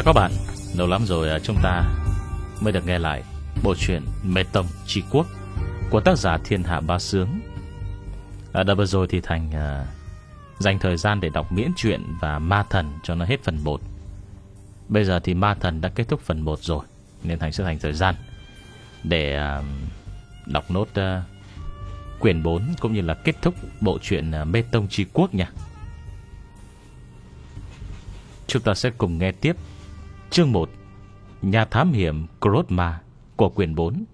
Chào các bạn. Lâu lắm rồi à, chúng ta mới được nghe lại Bộ truyện Mê Tông Tri Quốc Của tác giả Thiên Hạ Ba Sướng. À, đợt vừa rồi thì Thành à, Dành thời gian để đọc miễn truyện Và Ma Thần cho nó hết phần 1 Bây giờ thì Ma Thần đã kết thúc phần 1 rồi Nên Thành sẽ dành thời gian Để à, đọc nốt à, quyển 4 Cũng như là kết thúc bộ truyện à, Mê Tông Tri Quốc nha. Chúng ta sẽ cùng nghe tiếp Chương 1 Nhà thám hiểm Krotma Của quyển 4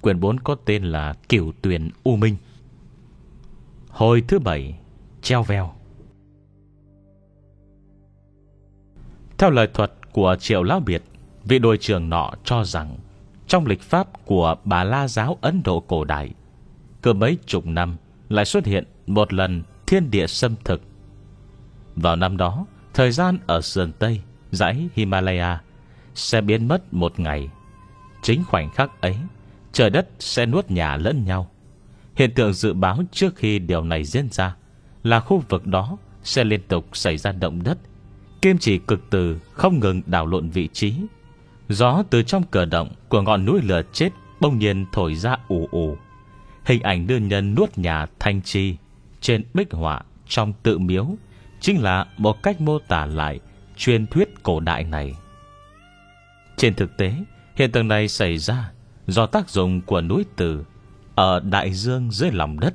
Quyển 4 có tên là Cửu Tuyền U Minh. Hồi thứ 7 Treo veo. Theo lời thuật của Triệu Lão Biệt, Vị đội trưởng nọ cho rằng Trong lịch pháp của bà La Giáo Ấn Độ cổ đại, Cứ mấy chục năm Lại xuất hiện một lần thiên địa xâm thực. Vào năm đó, Thời gian ở sườn Tây Dãy Himalaya Sẽ biến mất một ngày. Chính khoảnh khắc ấy, Trời đất sẽ nuốt nhà lẫn nhau. Hiện tượng dự báo trước khi điều này diễn ra Là khu vực đó Sẽ liên tục xảy ra động đất, Kim chỉ cực từ không ngừng đảo lộn vị trí. Gió từ trong cửa động Của ngọn núi lửa chết bỗng nhiên thổi ra ù ù. Hình ảnh đưa nhân nuốt nhà thanh chi Trên bích họa trong tự miếu Chính là một cách mô tả lại Truyền thuyết cổ đại này. Trên thực tế, Hiện tượng này xảy ra Do tác dụng của núi từ Ở đại dương dưới lòng đất.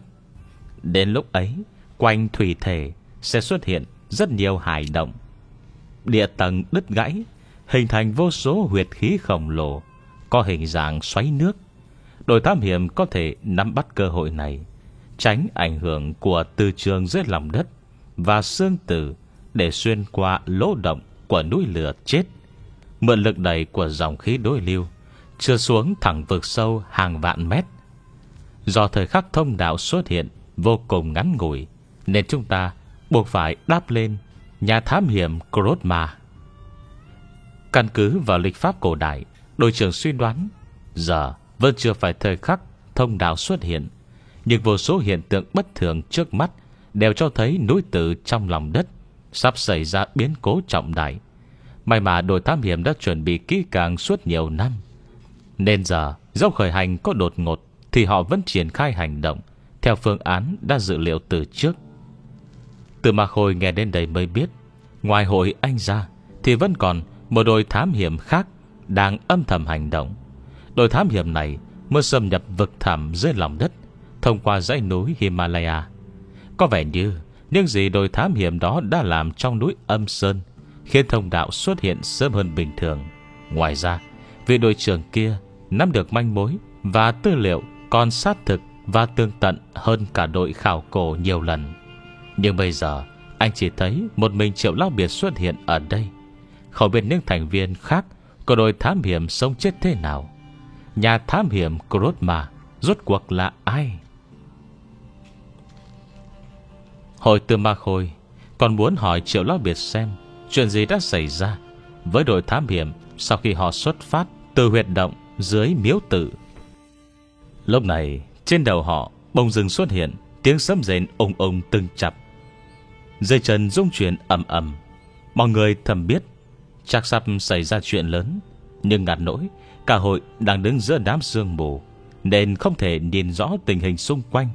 Đến lúc ấy, Quanh thủy thể Sẽ xuất hiện rất nhiều hải động. Địa tầng đứt gãy, Hình thành vô số huyệt khí khổng lồ, Có hình dạng xoáy nước. Đội thám hiểm có thể nắm bắt cơ hội này, Tránh ảnh hưởng của từ trường dưới lòng đất và xương tử để xuyên qua lỗ động của núi lửa chết. Mượn lực đẩy của dòng khí đối lưu, chưa xuống thẳng vực sâu hàng vạn mét. Do thời khắc thông đạo xuất hiện vô cùng ngắn ngủi, nên chúng ta buộc phải đáp lên nhà thám hiểm Krotma. Căn cứ vào lịch pháp cổ đại, đội trưởng suy đoán giờ vẫn chưa phải thời khắc thông đạo xuất hiện, nhưng vô số hiện tượng bất thường trước mắt đều cho thấy núi tử trong lòng đất sắp xảy ra biến cố trọng đại. May mà đội thám hiểm đã chuẩn bị kỹ càng suốt nhiều năm. Nên giờ, dẫu khởi hành có đột ngột, thì họ vẫn triển khai hành động theo phương án đã dự liệu từ trước. Từ mà Khôi nghe đến đây mới biết, ngoài hội anh ra, thì vẫn còn một đội thám hiểm khác đang âm thầm hành động. Đội thám hiểm này mới xâm nhập vực thẳm dưới lòng đất, thông qua dãy núi Himalaya có vẻ như những gì đội thám hiểm đó đã làm trong núi âm sơn khiến thông đạo xuất hiện sớm hơn bình thường. Ngoài ra, vị đội trưởng kia nắm được manh mối và tư liệu còn sát thực và tương tận hơn cả đội khảo cổ nhiều lần. Nhưng bây giờ, anh chỉ thấy một mình triệu lao biệt xuất hiện ở đây. Không biết những thành viên khác của đội thám hiểm sống chết thế nào. Nhà thám hiểm Krotma rốt cuộc là ai? Hồi từ ma khôi, Còn muốn hỏi triệu lão biệt xem Chuyện gì đã xảy ra Với đội thám hiểm Sau khi họ xuất phát từ huyệt động dưới miếu tử. Lúc này, Trên đầu họ bông rừng xuất hiện, Tiếng sấm rền ông ông từng chập. Dây chân rung chuyển ầm ầm, Mọi người thầm biết Chắc sắp xảy ra chuyện lớn, Nhưng ngặt nỗi, Cả hội đang đứng giữa đám sương mù, Nên không thể nhìn rõ tình hình xung quanh.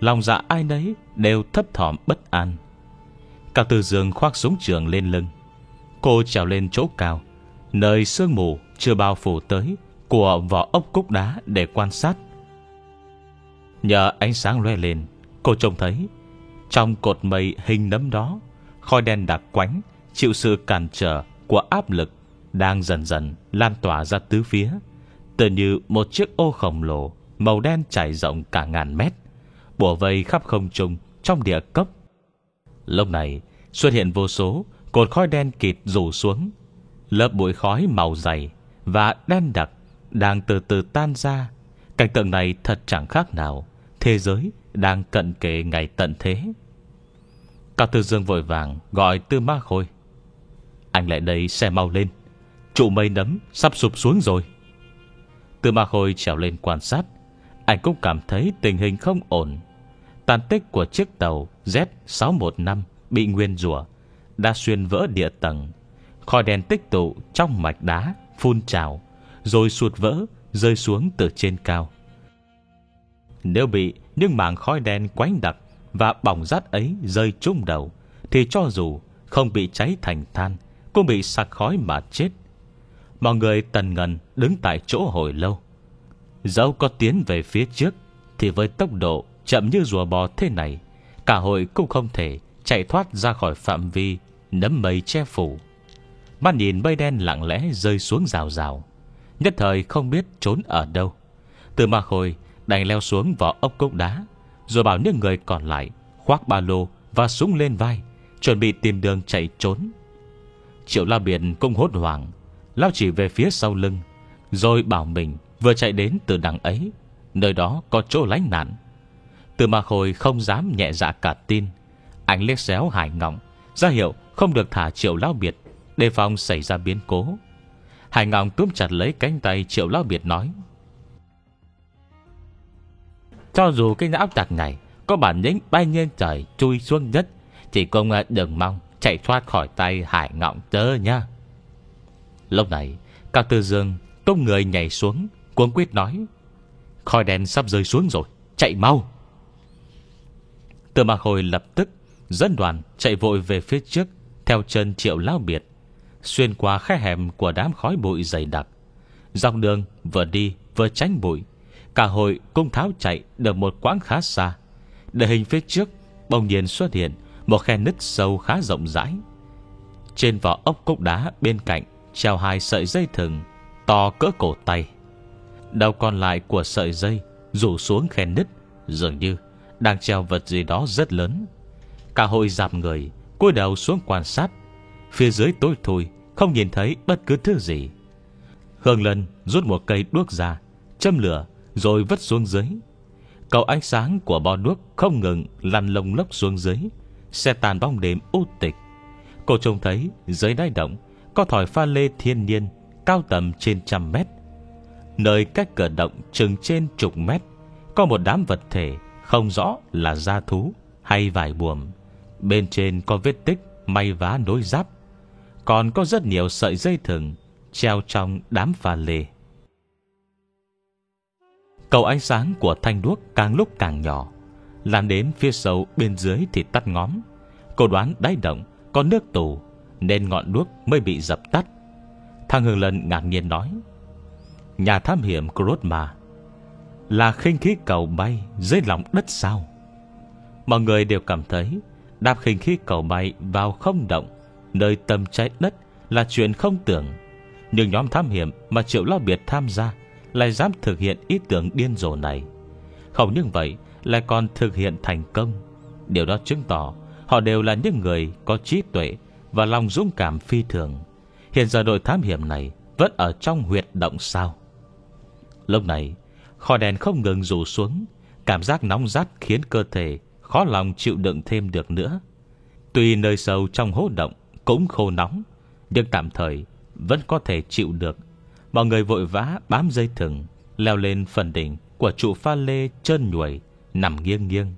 Lòng dạ ai nấy đều thấp thỏm bất an. Cao Tư Dương khoác súng trường lên lưng. Cô trèo lên chỗ cao, Nơi sương mù chưa bao phủ tới, Của vỏ ốc cúc đá để quan sát. Nhờ ánh sáng loe lên, Cô trông thấy, Trong cột mây hình nấm đó, Khói đen đặc quánh Chịu sự cản trở của áp lực Đang dần dần lan tỏa ra tứ phía Tự như một chiếc ô khổng lồ Màu đen trải rộng cả ngàn mét. Bùa vây khắp không trung Trong địa cấp. Lúc này, xuất hiện vô số Cột khói đen kịt rủ xuống, Lớp bụi khói màu dày Và đen đặc Đang từ từ tan ra. Cảnh tượng này thật chẳng khác nào Thế giới đang cận kề ngày tận thế. Cao Tư Dương vội vàng Gọi Tư Ma Khôi. Anh lại đây xe mau lên, Trụ mây nấm sắp sụp xuống rồi. Tư Ma Khôi trèo lên quan sát. Anh cũng cảm thấy tình hình không ổn. Tàn tích của chiếc tàu Z615 bị nguyên rủa, đã xuyên vỡ địa tầng. Khói đen tích tụ trong mạch đá, Phun trào, Rồi sụt vỡ, Rơi xuống từ trên cao. Nếu bị những mảng khói đen quánh đặc Và bỏng rát ấy rơi trúng đầu, Thì cho dù không bị cháy thành than, Cũng bị sạc khói mà chết. Mọi người tần ngần đứng tại chỗ hồi lâu. Dẫu có tiến về phía trước, Thì với tốc độ chậm như rùa bò thế này, Cả hội cũng không thể chạy thoát ra khỏi phạm vi Nấm mây che phủ. Mắt nhìn mây đen lặng lẽ rơi xuống rào rào, Nhất thời không biết trốn ở đâu. Từ mà khôi đành leo xuống vỏ ốc cốc đá, Rồi bảo những người còn lại Khoác ba lô và súng lên vai, Chuẩn bị tìm đường chạy trốn. Triệu La Biển cũng hốt hoảng, Lao chỉ về phía sau lưng, Rồi bảo mình vừa chạy đến từ đằng ấy, Nơi đó có chỗ lánh nạn. Từ mà Khôi không dám nhẹ dạ cả tin, Anh liếc xéo hải ngọng, ra hiệu không được thả triệu lao biệt, Đề phòng xảy ra biến cố. Hải ngọng túm chặt lấy cánh tay triệu lao biệt nói, Cho dù cái não tạc này Có bản lĩnh bay lên trời Chui xuống đất, Chỉ công à, đừng mong chạy thoát khỏi tay hải ngọng tớ nha. Lúc này, Cao Tư Dương tung người nhảy xuống Cuống quyết nói, Khói đèn sắp rơi xuống rồi, Chạy mau. Tư mạc hồi lập tức Dẫn đoàn chạy vội về phía trước, Theo chân triệu lao biệt, Xuyên qua khe hẻm của đám khói bụi dày đặc. Dọc đường vừa đi vừa tránh bụi, Cả hội cung tháo chạy được một quãng khá xa. Địa hình phía trước Bỗng nhiên xuất hiện Một khe nứt sâu khá rộng rãi. Trên vỏ ốc cốc đá bên cạnh Treo hai sợi dây thừng To cỡ cổ tay. Đầu còn lại của sợi dây, Rủ xuống khe nứt, Dường như đang treo vật gì đó rất lớn. Cả hội dạp người, cúi đầu xuống quan sát. Phía dưới tối thui, Không nhìn thấy bất cứ thứ gì. Hương Lân rút một cây đuốc ra, Châm lửa, rồi vứt xuống dưới. Cầu ánh sáng của bò đuốc Không ngừng lăn lông lốc xuống dưới Xe tàn bóng đêm u tịch. Cô trông thấy dưới đáy động Có thỏi pha lê thiên nhiên Cao tầm trên trăm mét. Nơi cách cửa động chừng trên chục mét, Có một đám vật thể Không rõ là da thú hay vải buồm. Bên trên có vết tích May vá nối giáp, Còn có rất nhiều sợi dây thừng Treo trong đám pha lê. Cầu ánh sáng của thanh đuốc càng lúc càng nhỏ, Lan đến phía sâu bên dưới thì tắt ngóm. Cô đoán đáy động Có nước tù Nên ngọn đuốc mới bị dập tắt. Thằng Hương Lân ngạc nhiên nói Nhà thám hiểm Krotma, Là khinh khí cầu bay Dưới lòng đất sao? Mọi người đều cảm thấy Đạp khinh khí cầu bay vào không động, Nơi tâm trái đất Là chuyện không tưởng. Nhưng nhóm thám hiểm mà Triệu Lo Biệt tham gia Lại dám thực hiện ý tưởng điên rồ này. Không những vậy, Lại còn thực hiện thành công. Điều đó chứng tỏ Họ đều là những người có trí tuệ Và lòng dũng cảm phi thường. Hiện giờ đội thám hiểm này Vẫn ở trong huyệt động sao? Lúc này Khói đèn không ngừng rủ xuống. Cảm giác nóng rát khiến cơ thể Khó lòng chịu đựng thêm được nữa. Tuy nơi sâu trong hố động Cũng khô nóng, Nhưng tạm thời vẫn có thể chịu được. Mọi người vội vã bám dây thừng, Leo lên phần đỉnh Của trụ pha lê trơn nhuổi Nằm nghiêng nghiêng.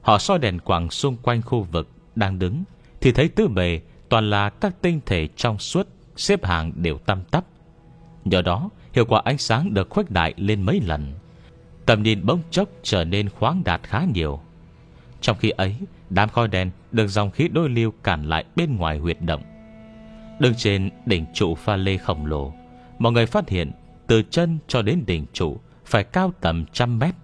Họ soi đèn quảng xung quanh khu vực Đang đứng, Thì thấy tứ bề toàn là các tinh thể trong suốt Xếp hàng đều tăm tắp. Nhờ đó hiệu quả ánh sáng được khuếch đại lên mấy lần. Tầm nhìn bỗng chốc trở nên khoáng đạt khá nhiều. Trong khi ấy, Đám khói đen được dòng khí đôi lưu cản lại bên ngoài huyệt động. Đứng trên đỉnh trụ pha lê khổng lồ, Mọi người phát hiện Từ chân cho đến đỉnh trụ Phải cao tầm trăm mét.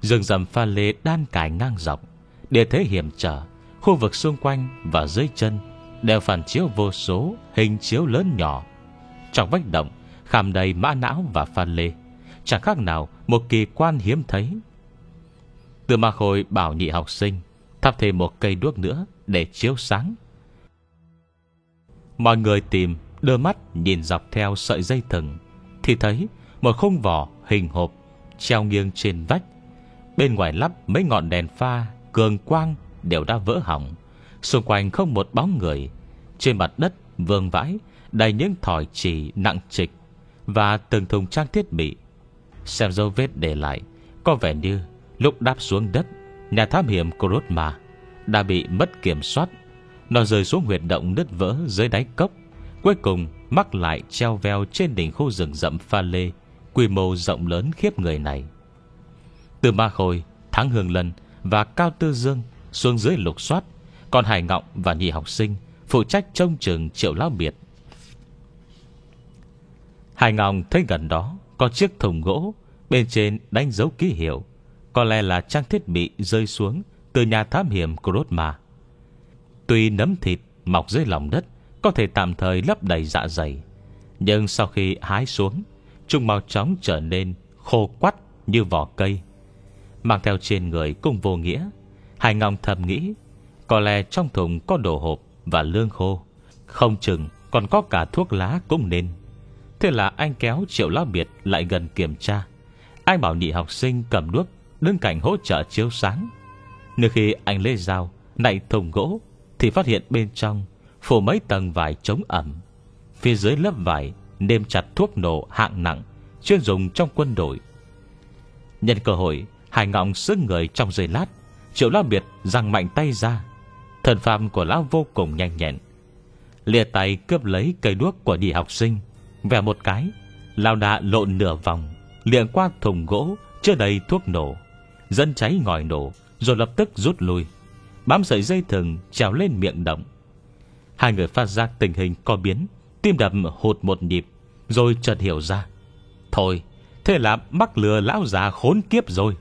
Rừng rầm pha lê đan cài ngang dọc, Địa thế hiểm trở, Khu vực xung quanh và dưới chân Đều phản chiếu vô số Hình chiếu lớn nhỏ. Trong vách động khảm đầy mã não và pha lê. Chẳng khác nào Một kỳ quan hiếm thấy. Từ ma khôi bảo nhị học sinh, Thắp thêm một cây đuốc nữa Để chiếu sáng. Mọi người tìm, Đưa mắt nhìn dọc theo sợi dây thừng, Thì thấy một khung vỏ hình hộp Treo nghiêng trên vách. Bên ngoài lắp mấy ngọn đèn pha, Cường quang đều đã vỡ hỏng. Xung quanh không một bóng người, Trên mặt đất vương vãi Đầy những thỏi chỉ nặng trịch. Và từng thùng trang thiết bị. Xem dấu vết để lại Có vẻ như lúc đáp xuống đất Nhà thám hiểm Kurotma Đã bị mất kiểm soát. Nó rơi xuống huyệt động nứt vỡ dưới đáy cốc Cuối cùng mắc lại treo veo trên đỉnh khu rừng rậm pha lê Quy mô rộng lớn khiếp người này. Từ Ma Khôi, Thắng Hương Lân và Cao Tư Dương xuống dưới lục soát Còn Hải Ngọng và nhị học sinh Phụ trách trông trường triệu lão biệt. Hải Ngọng thấy gần đó, Có chiếc thùng gỗ, Bên trên đánh dấu ký hiệu. Có lẽ là trang thiết bị rơi xuống Từ nhà thám hiểm của Tuy nấm thịt mọc dưới lòng đất, Có thể tạm thời lấp đầy dạ dày, Nhưng sau khi hái xuống, Chúng mau chóng trở nên khô quắt như vỏ cây, Mang theo trên người cũng vô nghĩa. Hải Ngọc thầm nghĩ, Có lẽ trong thùng có đồ hộp và lương khô, Không chừng còn có cả thuốc lá cũng nên. Thế là anh kéo triệu lão biệt lại gần kiểm tra. Anh bảo nhị học sinh cầm đuốc, Đứng cạnh hỗ trợ chiếu sáng. Nếu khi anh lấy dao, Nạy thùng gỗ, Thì phát hiện bên trong Phủ mấy tầng vải chống ẩm. Phía dưới lớp vải Nêm chặt thuốc nổ hạng nặng, Chuyên dùng trong quân đội. Nhân cơ hội Hải ngọng sức người trong giây lát, Triệu Lão Biệt răng mạnh tay ra. Thần phàm của Lão vô cùng nhanh nhẹn. Lìa tay cướp lấy cây đuốc của nhị học sinh về một cái, lao đã lộn nửa vòng liền qua thùng gỗ, Chưa đầy thuốc nổ. Dân cháy ngòi nổ, Rồi lập tức rút lui. Bám sợi dây thừng trèo lên miệng động. Hai người phát giác tình hình có biến, Tim đập hụt một nhịp, Rồi chợt hiểu ra. Thôi, Thế là mắc lừa lão già khốn kiếp rồi.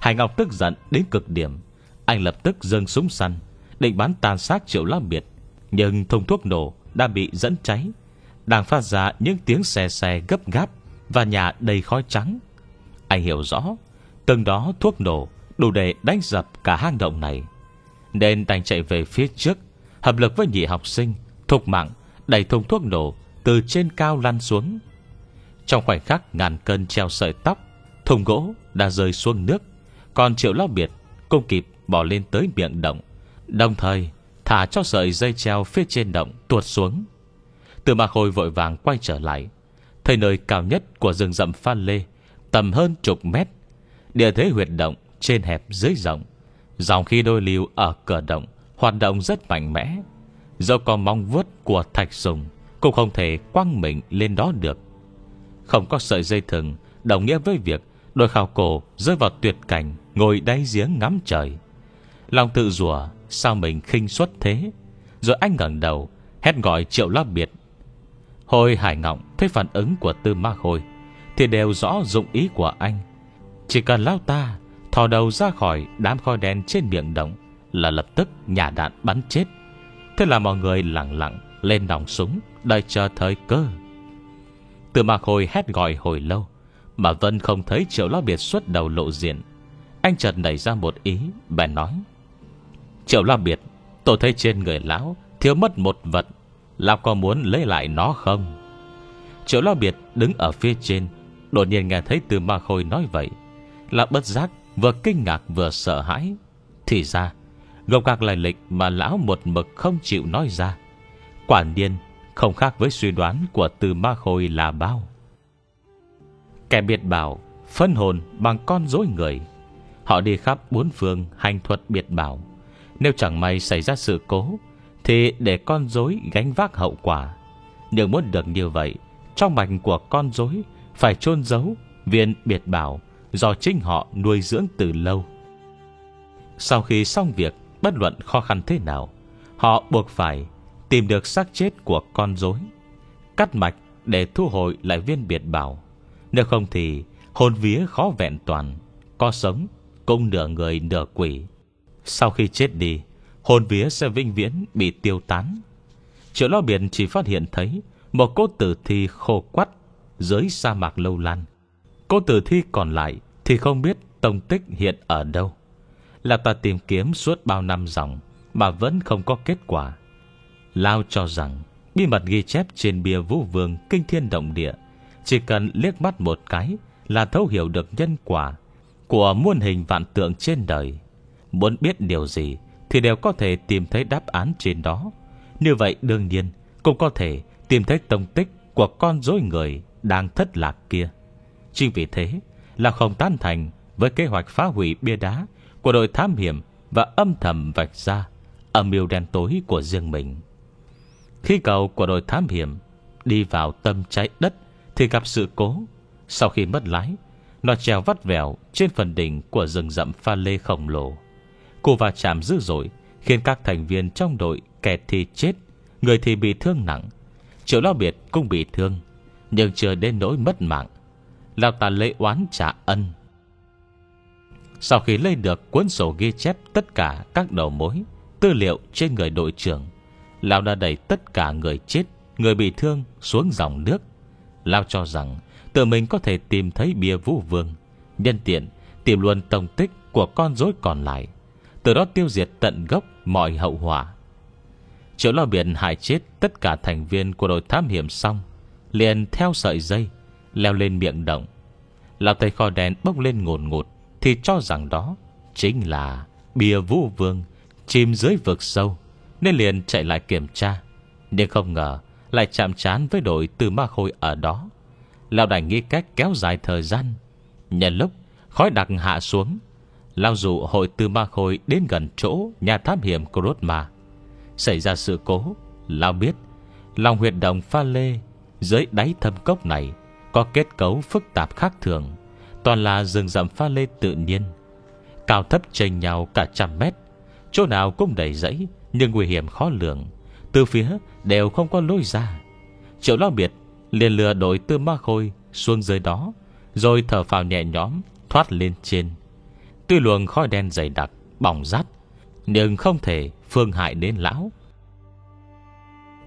Hải Ngọc tức giận đến cực điểm. Anh lập tức dâng súng săn, Định bắn tàn sát triệu lão biệt, Nhưng thùng thuốc nổ đã bị dẫn cháy. Đang phát ra những tiếng xe xe gấp gáp Và nhà đầy khói trắng. Anh hiểu rõ, Từng đó thuốc nổ Đủ để đánh dập cả hang động này. Nên đành chạy về phía trước, Hợp lực với nhị học sinh, Thục mạng, đẩy thùng thuốc nổ Từ trên cao lăn xuống. Trong khoảnh khắc ngàn cân treo sợi tóc, Thùng gỗ đã rơi xuống nước, Còn triệu lao biệt Cũng kịp bỏ lên tới miệng động, Đồng thời thả cho sợi dây treo phía trên động tuột xuống. Từ mà khôi vội vàng quay trở lại. Thấy nơi cao nhất của rừng rậm phan lê, Tầm hơn chục mét. Địa thế huyệt động trên hẹp dưới rộng. Dòng khi đôi liều ở cửa động Hoạt động rất mạnh mẽ. Dẫu có mong vuốt của thạch sùng, Cũng không thể quăng mình lên đó được. Không có sợi dây thừng Đồng nghĩa với việc Đôi khảo cổ rơi vào tuyệt cảnh, Ngồi đáy giếng ngắm trời. Lòng tự rủa Sao mình khinh suất thế? Rồi anh ngẩng đầu, Hét gọi triệu lá biệt. Hồi hải ngọng thấy phản ứng của tư ma khôi, Thì đều rõ dụng ý của anh. Chỉ cần lao ta, Thò đầu ra khỏi đám khói đen trên miệng động, Là lập tức nhà đạn bắn chết. Thế là mọi người lặng lặng Lên nòng súng, Đợi chờ thời cơ. Tư ma khôi hét gọi hồi lâu, Mà Vân không thấy triệu lo biệt xuất đầu lộ diện. Anh chợt nảy ra một ý, Bèn nói, Triệu lo biệt, Tôi thấy trên người lão Thiếu mất một vật Lão có muốn lấy lại nó không? Triệu lão biệt đứng ở phía trên, Đột nhiên nghe thấy từ ma khôi nói vậy. Lão bất giác Vừa kinh ngạc vừa sợ hãi. Thì ra Gồm các lại lịch mà lão một mực không chịu nói ra, Quả nhiên Không khác với suy đoán của từ ma khôi là bao. Kẻ biệt bảo, Phân hồn bằng con dối người. Họ đi khắp bốn phương hành thuật biệt bảo. Nếu chẳng may xảy ra sự cố thì để con dối gánh vác hậu quả. Nếu muốn được như vậy, Trong mạch của con dối Phải chôn giấu viên biệt bảo Do chính họ nuôi dưỡng từ lâu. Sau khi xong việc, Bất luận khó khăn thế nào, Họ buộc phải tìm được xác chết của con rối Cắt mạch để thu hồi lại viên biệt bảo. Nếu không thì hồn vía khó vẹn toàn, Có sống cũng nửa người nửa quỷ. Sau khi chết đi Hồn vía sẽ vinh viễn bị tiêu tán. Triệu lo biển chỉ phát hiện thấy Một cốt tử thi khô quắt Dưới sa mạc lâu lan. Cô tử thi còn lại Thì không biết tông tích hiện ở đâu. Là ta tìm kiếm suốt bao năm dòng Mà vẫn không có kết quả. Lao cho rằng Bí mật ghi chép trên bia vũ vương Kinh thiên động địa, Chỉ cần liếc mắt một cái Là thấu hiểu được nhân quả Của muôn hình vạn tượng trên đời. Muốn biết điều gì thì đều có thể tìm thấy đáp án trên đó. Như vậy, đương nhiên, Cũng có thể tìm thấy tông tích Của con dối người đang thất lạc kia. Chính vì thế là không tán thành với kế hoạch phá hủy bia đá của đội thám hiểm và âm thầm vạch ra Âm mưu đen tối của riêng mình. Khi cầu của đội thám hiểm Đi vào tâm trái đất Thì gặp sự cố. Sau khi mất lái, Nó treo vắt vẻo trên phần đỉnh Của rừng rậm pha lê khổng lồ. Cô va chạm dữ dội, Khiến các thành viên trong đội kẹt thì chết, Người thì bị thương nặng. Triệu Lao Biệt cũng bị thương, Nhưng chưa đến nỗi mất mạng. Lao ta lễ oán trả ân. Sau khi lấy được cuốn sổ ghi chép Tất cả các đầu mối, Tư liệu trên người đội trưởng Lao đã đẩy tất cả người chết, Người bị thương xuống dòng nước. Lao cho rằng Tự mình có thể tìm thấy bia vũ vương, Nhân tiện tìm luôn tổng tích Của con rối còn lại. Từ đó tiêu diệt tận gốc mọi hậu hỏa Triệu lo biển hại chết Tất cả thành viên của đội thám hiểm xong, Liền theo sợi dây, Leo lên miệng động. Lão tay kho đèn bốc lên ngồn ngụt, Thì cho rằng đó Chính là bia vũ vương Chìm dưới vực sâu, Nên liền chạy lại kiểm tra. Nhưng không ngờ lại chạm trán với đội từ ma khôi ở đó. Lão đành nghĩ cách kéo dài thời gian, Nhân lúc khói đặc hạ xuống Lao dụ hội Tư ma khôi đến gần chỗ nhà thám hiểm Krotma. Xảy ra sự cố, Lao biết, Lòng huyệt động pha lê Dưới đáy thâm cốc này Có kết cấu phức tạp khác thường, Toàn là rừng rậm pha lê tự nhiên, Cao thấp chênh nhau cả trăm mét. Chỗ nào cũng đầy rẫy, Nhưng nguy hiểm khó lường, Từ phía đều không có lối ra. Triệu lo biệt liền lừa đội tư ma khôi Xuống dưới đó, Rồi thở phào nhẹ nhõm, Thoát lên trên. Tuy luồng khói đen dày đặc, Bỏng rát, Nhưng không thể phương hại đến lão.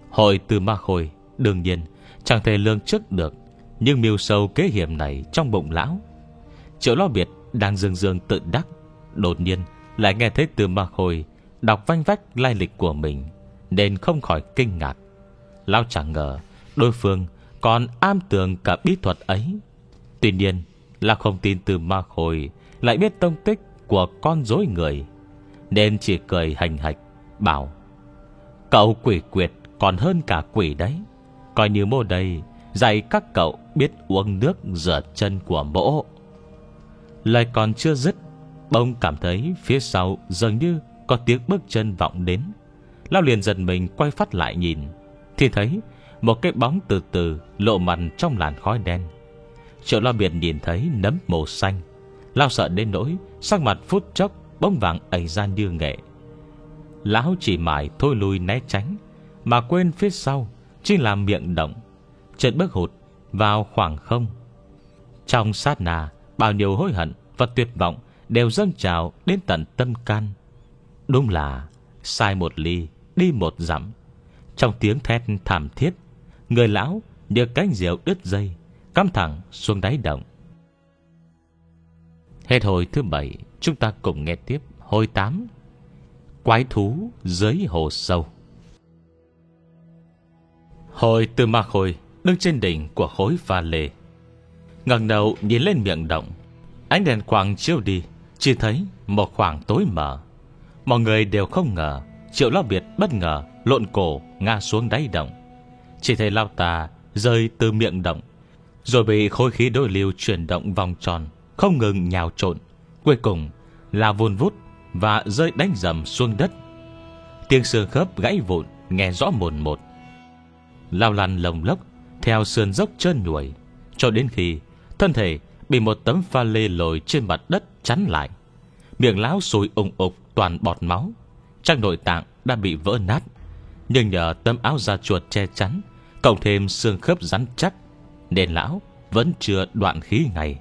Hội từ ma khôi, Đương nhiên, chẳng thể lương trước được Nhưng mưu sâu kế hiểm này Trong bụng lão. Triệu lo biệt đang dương dương tự đắc, Đột nhiên lại nghe thấy từ ma khôi Đọc vanh vách lai lịch của mình, Nên không khỏi kinh ngạc. Lão chẳng ngờ Đối phương còn am tường cả bí thuật ấy. Tuy nhiên Là không tin từ ma khôi lại biết tông tích của con dối người, Nên chỉ cười hành hạch, Bảo, Cậu quỷ quyệt còn hơn cả quỷ đấy. Coi như mô đây Dạy các cậu biết uống nước rửa chân của mỗ. Lời còn chưa dứt Bông cảm thấy phía sau dường như Có tiếng bước chân vọng đến. Lao liền dần mình quay phát lại nhìn, Thì thấy một cái bóng từ từ Lộ mặt trong làn khói đen. Triệu lo biệt nhìn thấy nấm màu xanh Lao sợ đến nỗi Sắc mặt phút chốc bỗng vàng ẩy ra như nghệ. Lão chỉ mải thôi lui né tránh, Mà quên phía sau Chính là miệng động Trượt bước hụt vào khoảng không. Trong sát nà Bao nhiêu hối hận và tuyệt vọng Đều dâng trào đến tận tâm can. Đúng là Sai một ly, đi một dặm. Trong tiếng thét thảm thiết, Người lão như cánh diệu đứt dây, Cắm thẳng xuống đáy động. Hết hồi thứ bảy, Chúng ta cùng nghe tiếp hồi 8 Quái thú dưới hồ sâu. Hồi từ ma khôi, Đứng trên đỉnh của khối pha lê. Ngẩng đầu nhìn lên miệng động, Ánh đèn quang chiếu đi, Chỉ thấy một khoảng tối mờ. Mọi người đều không ngờ, Triệu Lao Biệt bất ngờ lộn cổ ngã xuống đáy động. Chỉ thấy Lao Tà rơi từ miệng động, Rồi bị khối khí đối lưu chuyển động vòng tròn. Không ngừng nhào trộn, Cuối cùng là vun vút Và rơi đánh dầm xuống đất. Tiếng xương khớp gãy vụn, Nghe rõ mồn một. Lao lăn lồng lốc Theo sườn dốc trơn nhuồi Cho đến khi thân thể Bị một tấm pha lê lồi trên mặt đất chắn lại. Miệng lão sùi ủng ục toàn bọt máu Trang nội tạng đã bị vỡ nát. Nhưng nhờ tấm áo da chuột che chắn, Cộng thêm xương khớp rắn chắc, Nên lão vẫn chưa đoạn khí ngày.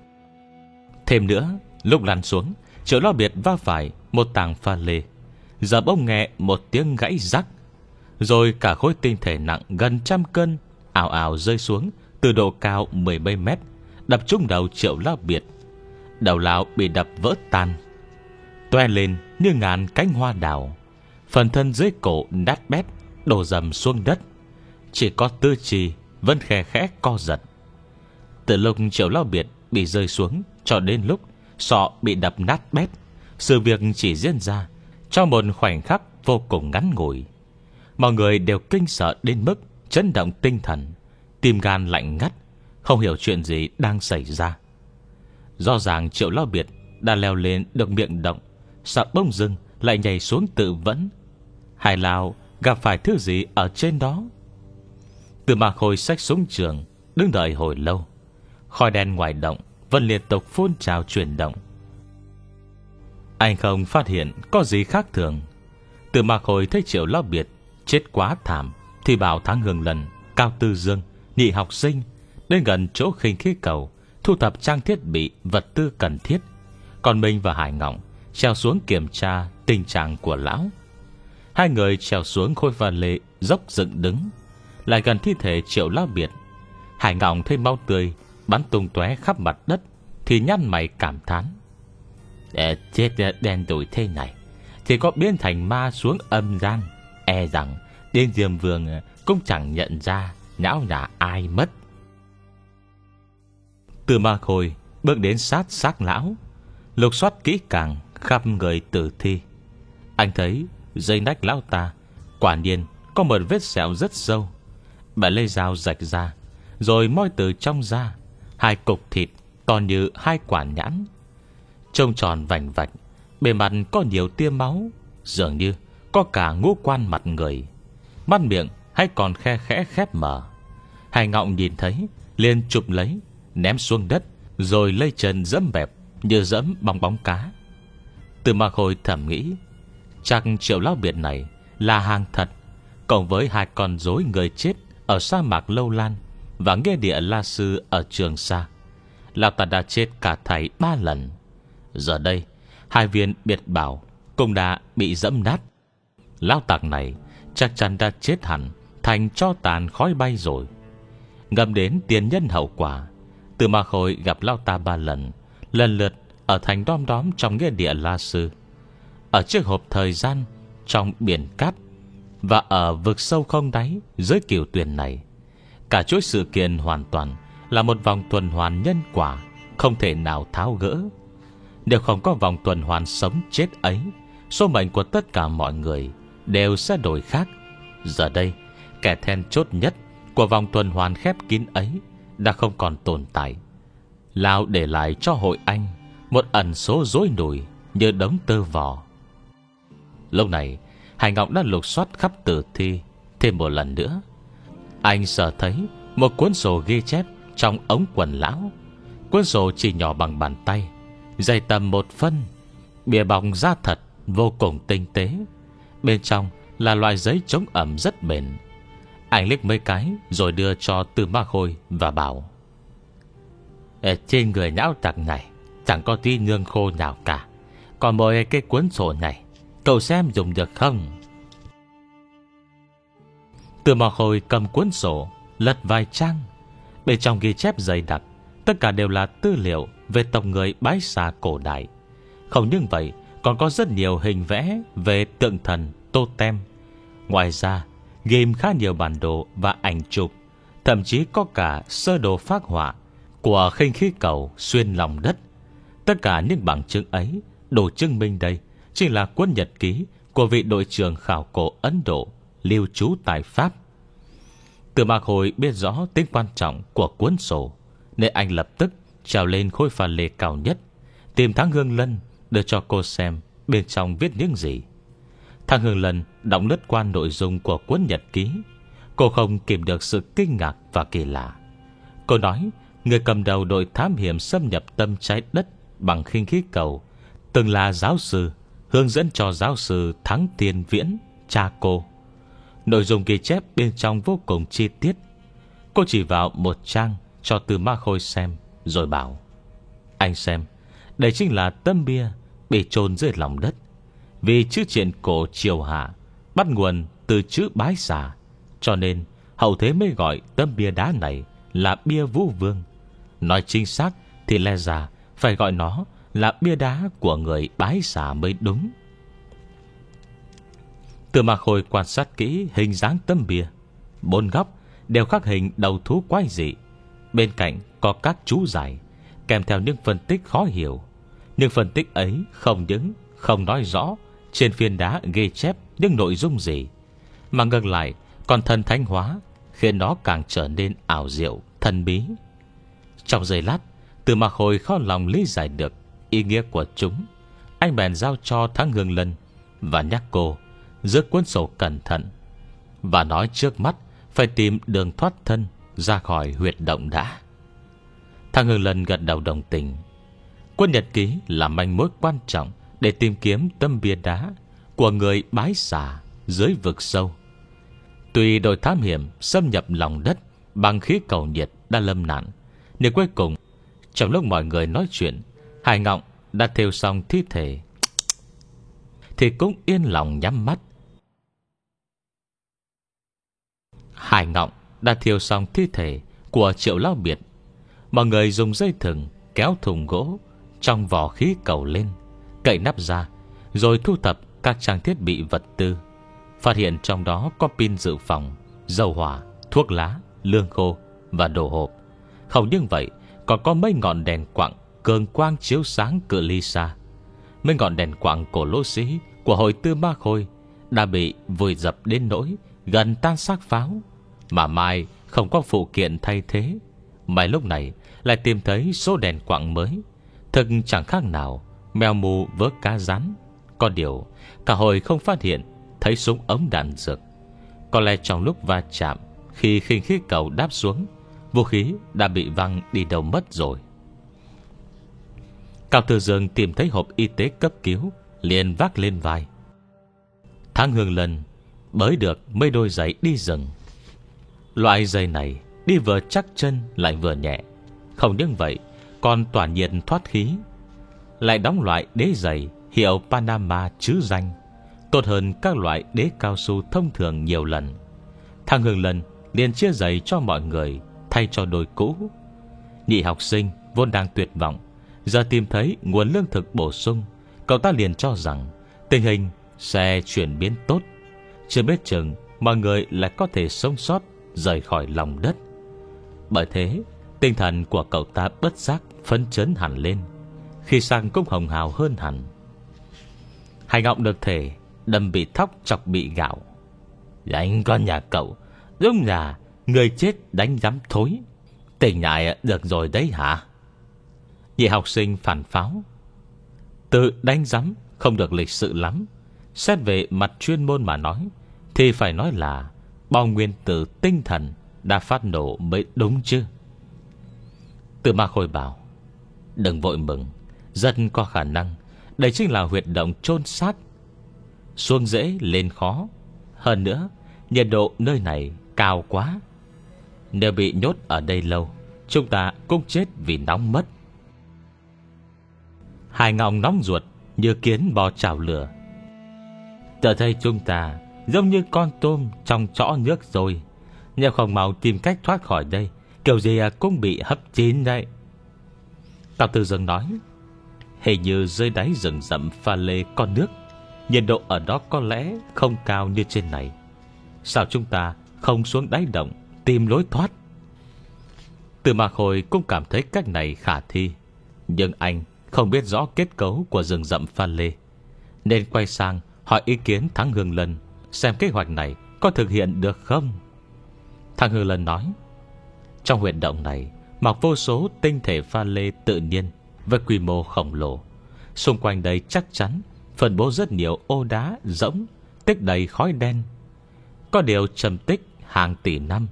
Thêm nữa, Lúc lăn xuống Triệu lo biệt va phải một tảng pha lê. Giờ bông nghe một tiếng gãy rắc, Rồi cả khối tinh thể nặng gần trăm cân ảo ảo rơi xuống Từ độ cao mười mấy mét, Đập trúng đầu triệu lao biệt. Đầu lão bị đập vỡ tan, Toe lên như ngàn cánh hoa đào. Phần thân dưới cổ nát bét, Đổ dầm xuống đất. Chỉ có tư trì Vẫn khe khẽ co giật. Từ lúc triệu lao biệt bị rơi xuống cho đến lúc sọ bị đập nát bét. Sự việc chỉ diễn ra Trong một khoảnh khắc vô cùng ngắn ngủi. Mọi người đều kinh sợ đến mức Chấn động tinh thần, Tim gan lạnh ngắt, Không hiểu chuyện gì đang xảy ra. Do ràng triệu lo biệt Đã leo lên được miệng động Sợ bông dưng lại nhảy xuống tự vẫn. Hải Lào gặp phải thứ gì ở trên đó? Từ mà khôi sách súng trường, Đứng đợi hồi lâu, Khói đen ngoài động vẫn liên tục phun trào chuyển động. Anh không phát hiện Có gì khác thường. Từ mà khôi thấy triệu lo biệt Chết quá thảm, Thì bảo tháng hương lần, Cao Tư Dương, Nhị học sinh, Đến gần chỗ khinh khí cầu, Thu thập trang thiết bị, vật tư cần thiết. Còn mình và Hải Ngọng Treo xuống kiểm tra tình trạng của lão. Hai người trèo xuống khôi và lệ Dốc dựng đứng, Lại gần thi thể triệu lao biệt. Hải Ngọng thấy máu tươi Bắn tung tóe khắp mặt đất Thì nhăn mày cảm thán. Để chết đen đổi thế này. Thì có biến thành ma xuống âm gian E rằng Điên Diêm Vương ờ, cũng chẳng nhận ra Nhão nhà ai mất. Từ ma khôi Bước đến sát xác lão, Lục soát kỹ càng khắp người tử thi. Anh thấy dây nách lão ta, Quả nhiên có một vết sẹo rất sâu. Bà lấy dao rạch ra, Rồi moi từ trong ra Hai cục thịt to như hai quả nhãn. Trông tròn vành vạch, Bề mặt có nhiều tia máu, Dường như có cả ngũ quan mặt người. Mắt miệng hay còn khe khẽ khép mở Hai ngọng nhìn thấy, liền chụp lấy, Ném xuống đất, Rồi lây chân dẫm bẹp Như dẫm bong bóng cá. Từ mà khôi thầm nghĩ, Chắc triệu lao biệt này Là hàng thật, Cộng với hai con rối người chết Ở sa mạc Lâu Lan và nghe địa La Sư ở Trường Sa Lão ta đã chết cả thầy ba lần. Giờ đây, Hai viên biệt bảo Cũng đã bị dẫm nát. Lão tạc này chắc chắn đã chết hẳn, Thành cho tàn khói bay rồi. Ngầm đến tiền nhân hậu quả, Từ ma khôi gặp Lao ta ba lần Lần lượt ở thành đom đóm Trong nghĩa địa La Sư. Ở chiếc hộp thời gian Trong biển cát Và ở vực sâu không đáy Dưới kiểu tuyển này Cả chuỗi sự kiện hoàn toàn Là một vòng tuần hoàn nhân quả, Không thể nào tháo gỡ. Nếu không có vòng tuần hoàn sống chết ấy, Số mệnh của tất cả mọi người Đều sẽ đổi khác. Giờ đây, Kẻ then chốt nhất Của vòng tuần hoàn khép kín ấy Đã không còn tồn tại. Lão để lại cho hội anh Một ẩn số dối nổi Như đống tơ vò. Lâu này, Hải Ngọc đã lục soát khắp tử thi Thêm một lần nữa. Anh sợ thấy một cuốn sổ ghi chép Trong ống quần lão. Cuốn sổ chỉ nhỏ bằng bàn tay, Dày tầm một phân, Bìa bọc da thật vô cùng tinh tế. Bên trong là loại giấy chống ẩm rất bền Anh liếc mấy cái Rồi đưa cho Tư Ma Khôi và bảo Ở Trên người nhão tặc này, Chẳng có tí nương khô nào cả. Còn mỗi cái cuốn sổ này, Cậu xem dùng được không? Từ mò Khôi cầm cuốn sổ Lật vài trang. Bên trong ghi chép dày đặc Tất cả đều là tư liệu Về tộc người bái xà cổ đại. Không những vậy Còn có rất nhiều hình vẽ Về tượng thần, tô tem. Ngoài ra Ghim khá nhiều bản đồ và ảnh chụp Thậm chí có cả sơ đồ phác họa Của khinh khí cầu xuyên lòng đất. Tất cả những bằng chứng ấy Đồ chứng minh đây Chính là cuốn nhật ký Của vị đội trưởng khảo cổ Ấn Độ. Lưu trú tại Pháp. Từ mạc hồi biết rõ tính quan trọng Của cuốn sổ, Nên anh lập tức trèo lên khối pha lê cao nhất, Tìm Thắng hương lân Đưa cho cô xem bên trong viết những gì. Thằng Hương Lân đọc lướt qua nội dung của cuốn nhật ký. Cô không kìm được sự kinh ngạc và kỳ lạ. Cô nói, Người cầm đầu đội thám hiểm xâm nhập tâm trái đất Bằng khinh khí cầu, Từng là giáo sư, Hướng dẫn cho giáo sư Thắng Tiên Viễn, Cha cô. Nội dung ghi chép bên trong vô cùng chi tiết. Cô chỉ vào một trang Cho từ ma khôi xem, Rồi bảo, Anh xem, Đây chính là tâm bia Bị chôn dưới lòng đất. Vì chữ triện cổ triều hạ, Bắt nguồn từ chữ bái xà, Cho nên hậu thế mới gọi tấm bia đá này Là bia vũ vương. Nói chính xác thì lẽ ra Phải gọi nó là bia đá Của người bái xà mới đúng. Từ mà khôi quan sát kỹ Hình dáng tấm bia Bốn góc đều khắc hình đầu thú quái dị. Bên cạnh có các chú giải Kèm theo những phân tích khó hiểu. Nhưng phân tích ấy không những Không nói rõ trên phiên đá ghi chép những nội dung gì, Mà ngược lại Còn thần thánh hóa, Khiến nó càng trở nên ảo diệu, Thần bí. Trong giây lát, Từ mà khôi khó lòng lý giải được Ý nghĩa của chúng. Anh bèn giao cho Thắng Hương Lân Và nhắc cô Rước cuốn sổ cẩn thận Và nói trước mắt Phải tìm đường thoát thân Ra khỏi huyệt động đã. Thằng Hương Lân gật đầu đồng tình. Quân nhật ký là manh mối quan trọng Để tìm kiếm tâm bia đá Của người bái xả Dưới vực sâu. Tuy đội thám hiểm xâm nhập lòng đất Bằng khí cầu nhiệt đã lâm nạn, Nhưng cuối cùng, Trong lúc mọi người nói chuyện, Hải Ngọng đã theo xong thi thể. Thì cũng yên lòng nhắm mắt. Hải Ngọng đã thiêu xong thi thể Của triệu lao biệt Mọi người dùng dây thừng Kéo thùng gỗ Trong vỏ khí cầu lên Cậy nắp ra Rồi thu thập các trang thiết bị vật tư. Phát hiện trong đó có pin dự phòng Dầu hỏa, thuốc lá, lương khô Và đồ hộp. Không những vậy Còn có mấy ngọn đèn quặng Cường quang chiếu sáng cự ly xa. Mấy ngọn đèn quặng cổ lỗ sĩ Của hội tư ma khôi Đã bị vùi dập đến nỗi Gần tan xác pháo. Mà mai không có phụ kiện thay thế. Mai lúc này lại tìm thấy số đèn quạng mới. Thực chẳng khác nào, Mèo mù vớt cá rắn Có điều, Cả hồi không phát hiện, Thấy súng ống đạn dược. Có lẽ trong lúc va chạm, Khi khinh khí cầu đáp xuống, Vũ khí đã bị văng đi đâu mất rồi. Cao Thừa Dương tìm thấy hộp y tế cấp cứu, Liền vác lên vai. Tháng hương lần Bới được mấy đôi giày đi rừng. Loại giày này Đi vừa chắc chân lại vừa nhẹ. Không những vậy, Còn tỏa nhiệt thoát khí. Lại đóng loại đế giày Hiệu Panama chứ danh, Tốt hơn các loại đế cao su thông thường nhiều lần. Thằng Hương Lần liền chia giày cho mọi người, Thay cho đôi cũ. Nhị học sinh vốn đang tuyệt vọng, Giờ tìm thấy nguồn lương thực bổ sung, Cậu ta liền cho rằng Tình hình sẽ chuyển biến tốt. Chưa biết chừng Mọi người lại có thể sống sót Rời khỏi lòng đất. Bởi thế, Tinh thần của cậu ta bất giác Phấn chấn hẳn lên, Khi sang cũng hồng hào hơn hẳn. Hành ngọng được thể, Đâm bị thóc chọc bị gạo. Dạ anh con nhà cậu, Đúng là Người chết đánh giám thối. Tỉnh lại được rồi đấy hả? Nhị học sinh phản pháo. Tự đánh giám Không được lịch sự lắm. Xét về mặt chuyên môn mà nói, Thì phải nói là Bao nguyên tử tinh thần Đã phát nổ mới đúng chứ? Từ ma khôi bảo, Đừng vội mừng, Rất có khả năng Đây chính là huyệt động chôn sát Xuống dễ lên khó, Hơn nữa Nhiệt độ nơi này cao quá. Nếu bị nhốt ở đây lâu, Chúng ta cũng chết vì nóng mất. Hai ngọng nóng ruột Như kiến bò chảo lửa. Tờ thấy chúng ta Giống như con tôm trong chõ nước rồi. Nếu không mau tìm cách thoát khỏi đây, Kiểu gì à cũng bị hấp chín đấy. Tào Tư Dương nói, Hình như dưới đáy rừng rậm pha lê con nước. Nhiệt độ ở đó có lẽ không cao như trên này. Sao chúng ta không xuống đáy động Tìm lối thoát? Từ mà Khôi cũng cảm thấy cách này khả thi, Nhưng anh không biết rõ kết cấu của rừng rậm pha lê, Nên quay sang hỏi ý kiến Thắng Hương Lân. Xem kế hoạch này có thực hiện được không? Thằng Hư Lân nói, Trong huyện động này Mọc vô số tinh thể pha lê tự nhiên Với quy mô khổng lồ. Xung quanh đây chắc chắn Phân bố rất nhiều ô đá, rỗng, Tích đầy khói đen. Có điều trầm tích hàng tỷ năm,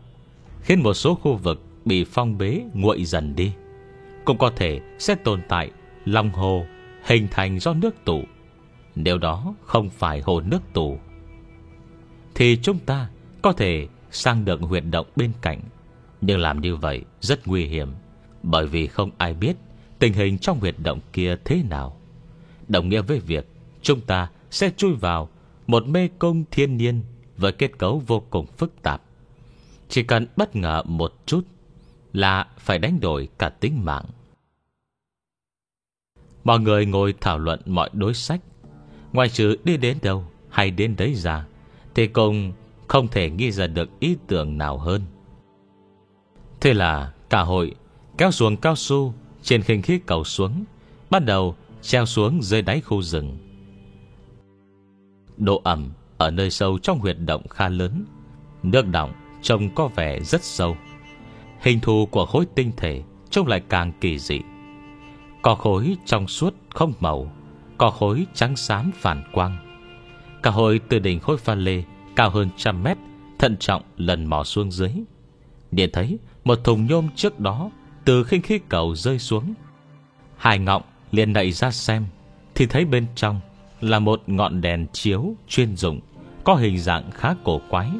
Khiến một số khu vực Bị phong bế, nguội dần đi. Cũng có thể sẽ tồn tại Lòng hồ hình thành do nước tụ. Nếu đó không phải hồ nước tụ thì chúng ta Có thể sang được huyện động bên cạnh. Nhưng làm như vậy rất nguy hiểm, Bởi vì không ai biết Tình hình trong huyệt động kia thế nào. Đồng nghĩa với việc Chúng ta sẽ chui vào Một mê cung thiên nhiên Với kết cấu vô cùng phức tạp. Chỉ cần bất ngờ một chút Là phải đánh đổi cả tính mạng. Mọi người ngồi thảo luận mọi đối sách. Ngoài trừ đi đến đâu Hay đến đấy ra thì cũng không thể nghĩ ra được ý tưởng nào hơn. Thế là cả hội Kéo xuồng cao su Trên khinh khí cầu xuống, Bắt đầu treo xuống dưới đáy khu rừng. Độ ẩm ở nơi sâu trong huyệt động khá lớn, Nước động trông có vẻ rất sâu. Hình thù của khối tinh thể Trông lại càng kỳ dị. Có khối trong suốt không màu, Có khối trắng xám phản quang. Cả hồi từ đỉnh khối pha lê, Cao hơn trăm mét, Thận trọng lần mò xuống dưới. Điện thấy một thùng nhôm trước đó Từ khinh khí cầu rơi xuống. Hai ngọng liền đậy ra xem, Thì thấy bên trong Là một ngọn đèn chiếu chuyên dụng, Có hình dạng khá cổ quái.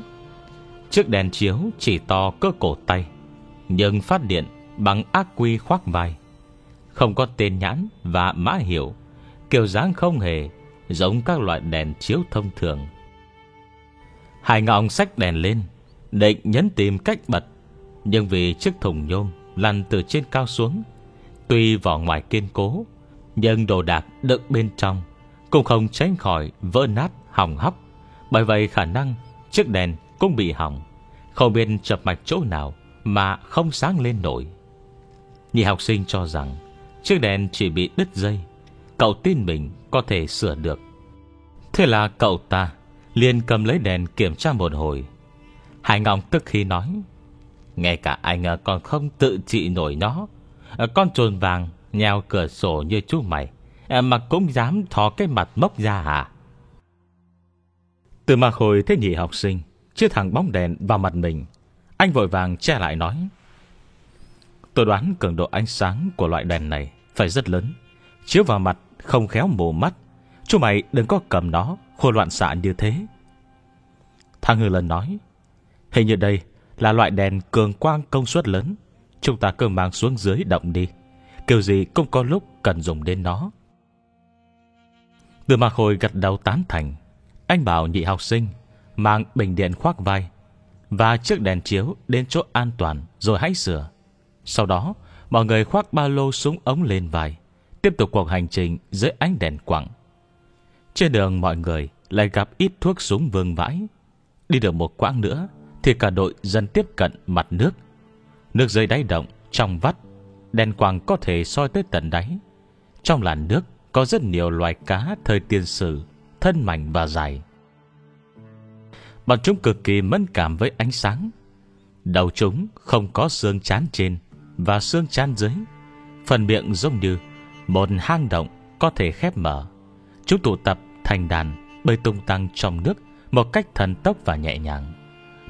Chiếc đèn chiếu chỉ to cỡ cổ tay, Nhưng phát điện bằng ác quy khoác vai. Không có tên nhãn và mã hiệu, Kiểu dáng không hề Giống các loại đèn chiếu thông thường. Hai ngọng sách đèn lên, Định nhấn tìm cách bật, Nhưng vì chiếc thùng nhôm Lăn từ trên cao xuống, Tuy vỏ ngoài kiên cố, Nhưng đồ đạc đựng bên trong Cũng không tránh khỏi vỡ nát, hỏng hóc. Bởi vậy khả năng Chiếc đèn cũng bị hỏng, Không biết chập mạch chỗ nào Mà không sáng lên nổi. Nhị học sinh cho rằng Chiếc đèn chỉ bị đứt dây. Cậu tin mình có thể sửa được. Thế là cậu ta liền cầm lấy đèn kiểm tra một hồi. Hải Ngọc tức khi nói, Ngay cả anh ờ, còn không tự trị nổi nó. Ờ, con trồn vàng Nhào cửa sổ như chú mày ờ, Mà cũng dám thò cái mặt mốc ra hả Từ mà hồi thế nhị học sinh Chia thẳng bóng đèn vào mặt mình, Anh vội vàng che lại nói, Tôi đoán cường độ ánh sáng Của loại đèn này phải rất lớn, Chiếu vào mặt không khéo mù mắt. Chú mày đừng có cầm nó, Khô loạn xạ như thế. Thằng Hư lần nói, Hình như đây là loại đèn cường quang công suất lớn. Chúng ta cứ mang xuống dưới động đi. Kiểu gì cũng có lúc cần dùng đến nó. Từ mà khôi gật đầu tán thành. Anh bảo nhị học sinh, Mang bình điện khoác vai Và chiếc đèn chiếu đến chỗ an toàn Rồi hãy sửa. Sau đó, mọi người khoác ba lô súng ống lên vai. Tiếp tục cuộc hành trình dưới ánh đèn quặng. Trên đường mọi người lại gặp ít thuốc súng vương vãi. Đi được một quãng nữa Thì cả đội dần tiếp cận mặt nước. Nước dưới đáy động, Trong vắt, Đèn quang có thể soi tới tận đáy. Trong làn nước có rất nhiều loài cá Thời tiên sử, Thân mảnh và dài. Bọn chúng cực kỳ mẫn cảm với ánh sáng. Đầu chúng không có xương chán trên Và xương chán dưới, Phần miệng giống như một hang động có thể khép mở. Chúng tụ tập thành đàn, Bơi tung tăng trong nước một cách thần tốc và nhẹ nhàng.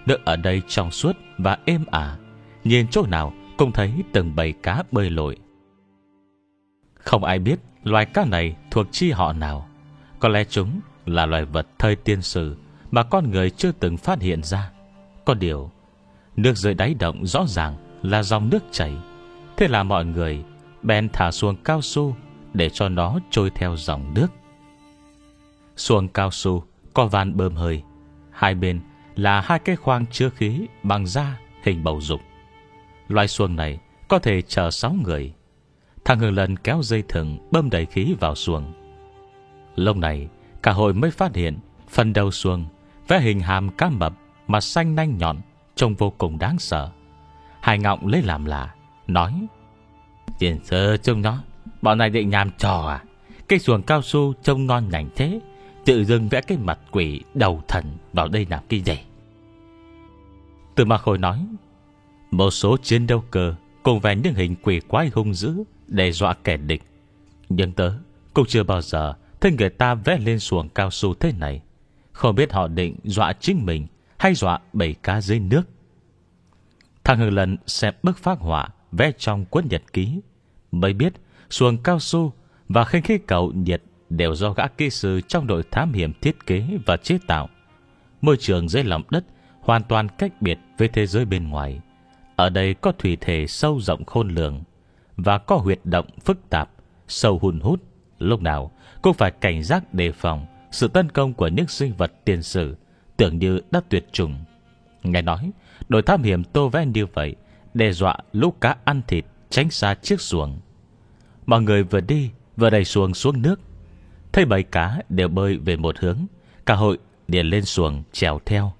Nước ở đây trong suốt và êm ả. Nhìn chỗ nào cũng thấy từng bầy cá bơi lội. Không ai biết loài cá này thuộc chi họ nào. Có lẽ chúng là loài vật thời tiên sử Mà con người chưa từng phát hiện ra. Có điều, Nước dưới đáy động rõ ràng là dòng nước chảy. Thế là mọi người Bèn thả xuồng cao su Để cho nó trôi theo dòng nước. Xuồng cao su có van bơm hơi. Hai bên là hai cái khoang chứa khí Bằng da, hình bầu dục. Loài xuồng này có thể chở 6 người. Thằng Hương Lần kéo dây thừng Bơm đầy khí vào xuồng. Lúc này, cả hội mới phát hiện Phần đầu xuồng vẽ hình hàm cá mập Mà xanh nanh nhọn, Trông vô cùng đáng sợ. Hai ngọng lấy làm lạ, Nói Tiền sơ trông nó, Bọn này định làm trò à? Cái xuồng cao su trông ngon lành thế, Tự dưng vẽ cái mặt quỷ đầu thần Vào đây làm cái gì? Từ mà khôi nói, Một số chiến đấu cơ Cùng vẽ những hình quỷ quái hung dữ Để dọa kẻ địch. Nhưng tớ cũng chưa bao giờ Thấy người ta vẽ lên xuồng cao su thế này. Không biết họ định dọa chính mình Hay dọa bầy cá dưới nước. Thằng Hưng lần xem bức phát họa Vẽ trong cuốn nhật ký Mới biết xuồng cao su Và khinh khí cầu nhiệt đều do gã kỹ sư trong đội thám hiểm thiết kế và chế tạo. Môi trường dưới lòng đất hoàn toàn cách biệt với thế giới bên ngoài. Ở đây có thủy thể sâu rộng khôn lường và có huyệt động phức tạp, sâu hùn hút. Lúc nào cũng phải cảnh giác đề phòng sự tấn công của những sinh vật tiền sử tưởng như đã tuyệt chủng. Nghe nói, đội thám hiểm tô vẽ như vậy đe dọa lũ cá ăn thịt tránh xa chiếc xuồng. Mọi người vừa đi, vừa đẩy xuồng xuống nước. Thấy bầy cá đều bơi về một hướng, Cả hội liền lên xuồng trèo theo.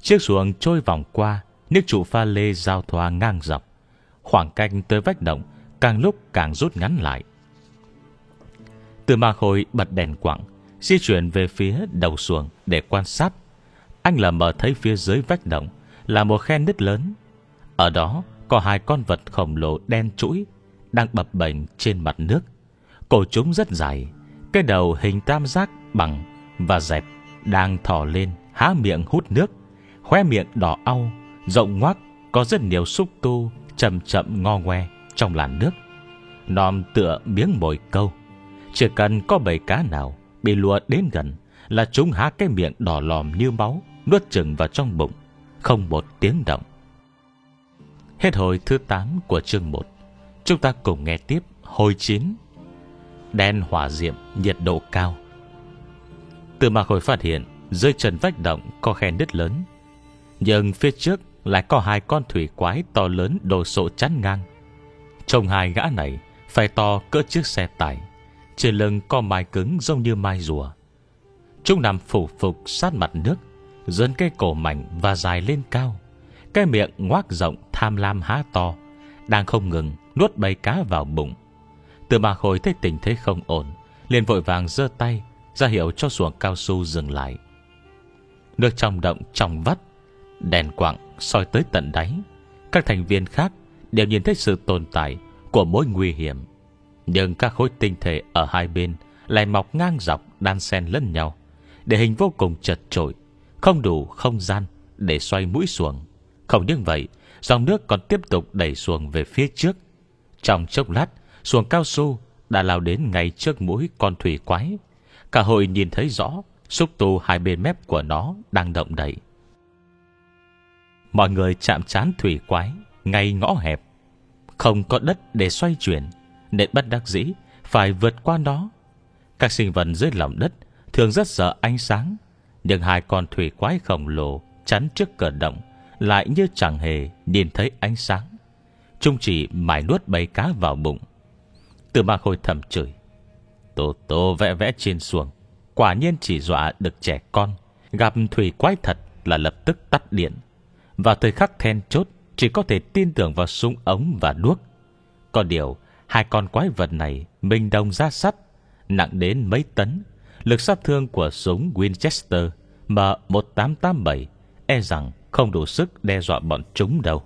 Chiếc xuồng trôi vòng qua, Nước trụ pha lê giao thoa ngang dọc. Khoảng cách tới vách động Càng lúc càng rút ngắn lại. Từ ma khôi bật đèn quặng, Di chuyển về phía đầu xuồng Để quan sát. Anh là mở thấy phía dưới vách động Là một khe nứt lớn. Ở đó có hai con vật khổng lồ đen chuỗi Đang bập bềnh trên mặt nước. Cổ chúng rất dài, cái đầu hình tam giác bằng và dẹp Đang thò lên, Há miệng hút nước. Khoe miệng đỏ au, Rộng ngoác, Có rất nhiều xúc tu Chậm chậm ngo ngoe Trong làn nước. Nòm tựa miếng mồi câu, Chỉ cần có bầy cá nào Bị lùa đến gần Là chúng há cái miệng đỏ lòm như máu, Nuốt chừng vào trong bụng, Không một tiếng động. Hết hồi thứ 8 của chương 1 Chúng ta cùng nghe tiếp hồi 9 Đen hỏa diệm, nhiệt độ cao. Từ mà hồi phát hiện, Dưới chân vách động có khe nứt lớn. Nhưng phía trước Lại có hai con thủy quái to lớn Đồ sộ chắn ngang. Trông hai gã này Phải to cỡ chiếc xe tải. Trên lưng có mai cứng giống như mai rùa. Chúng nằm phủ phục sát mặt nước Dẫn cái cổ mảnh và dài lên cao. Cái miệng ngoác rộng tham lam há to, Đang không ngừng nuốt bầy cá vào bụng. Từ bà khôi thấy tình thế không ổn, liền vội vàng giơ tay, ra hiệu cho xuồng cao su dừng lại. Nước trong động trong vắt, Đèn quặng soi tới tận đáy. Các thành viên khác Đều nhìn thấy sự tồn tại Của mối nguy hiểm. Nhưng các khối tinh thể ở hai bên Lại mọc ngang dọc, đan xen lẫn nhau, Để hình vô cùng chật trội Không đủ không gian Để xoay mũi xuồng không những vậy, Dòng nước còn tiếp tục đẩy xuồng về phía trước. Trong chốc lát, Xuồng cao su đã lao đến ngay trước mũi con thủy quái. Cả hội nhìn thấy rõ, Xúc tu hai bên mép của nó đang động đậy. Mọi người chạm chán thủy quái, Ngay ngõ hẹp. Không có đất để xoay chuyển, Nên bất đắc dĩ, Phải vượt qua nó. Các sinh vật dưới lòng đất Thường rất sợ ánh sáng, Nhưng hai con thủy quái khổng lồ Chắn trước cửa động lại như chẳng hề nhìn thấy ánh sáng. Trung chỉ mải nuốt bầy cá vào bụng. Từ ma khôi thầm chửi, Tô tô vẽ vẽ trên xuồng, Quả nhiên chỉ dọa được trẻ con. Gặp thủy quái thật là lập tức tắt điện. Vào thời khắc then chốt, Chỉ có thể tin tưởng vào súng ống và đuốc. Có điều, Hai con quái vật này Mình đồng ra sắt, Nặng đến mấy tấn. Lực sát thương của súng Winchester M1887 E rằng không đủ sức đe dọa bọn chúng đâu.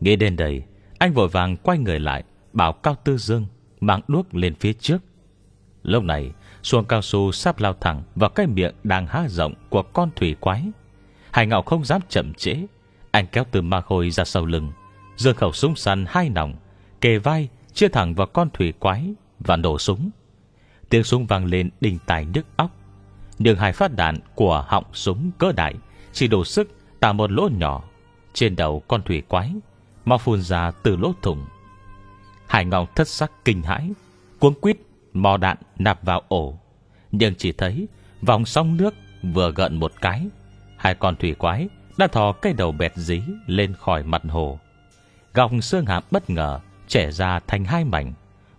Nghĩ đến đây, Anh vội vàng quay người lại, Bảo Cao Tư Dương Mang đuốc lên phía trước. Lúc này, xuồng cao su sắp lao thẳng Vào cái miệng đang há rộng Của con thủy quái. Hải ngạo không dám chậm trễ, Anh kéo từ ma khôi ra sau lưng Dương khẩu súng săn hai nòng, Kề vai chia thẳng vào con thủy quái Và nổ súng. Tiếng súng vang lên đình tài nước óc. Nhưng hai phát đạn của họng súng cỡ đại Chỉ đủ sức tạo một lỗ nhỏ, Trên đầu con thủy quái Mau phun ra từ lỗ thủng. Hải Ngọc thất sắc kinh hãi Cuốn quýt, mò đạn nạp vào ổ. Nhưng chỉ thấy Vòng sông nước vừa gợn một cái, Hai con thủy quái Đã thò cây đầu bẹt dí lên khỏi mặt hồ. Gọng xương hàm bất ngờ Trẻ ra thành hai mảnh,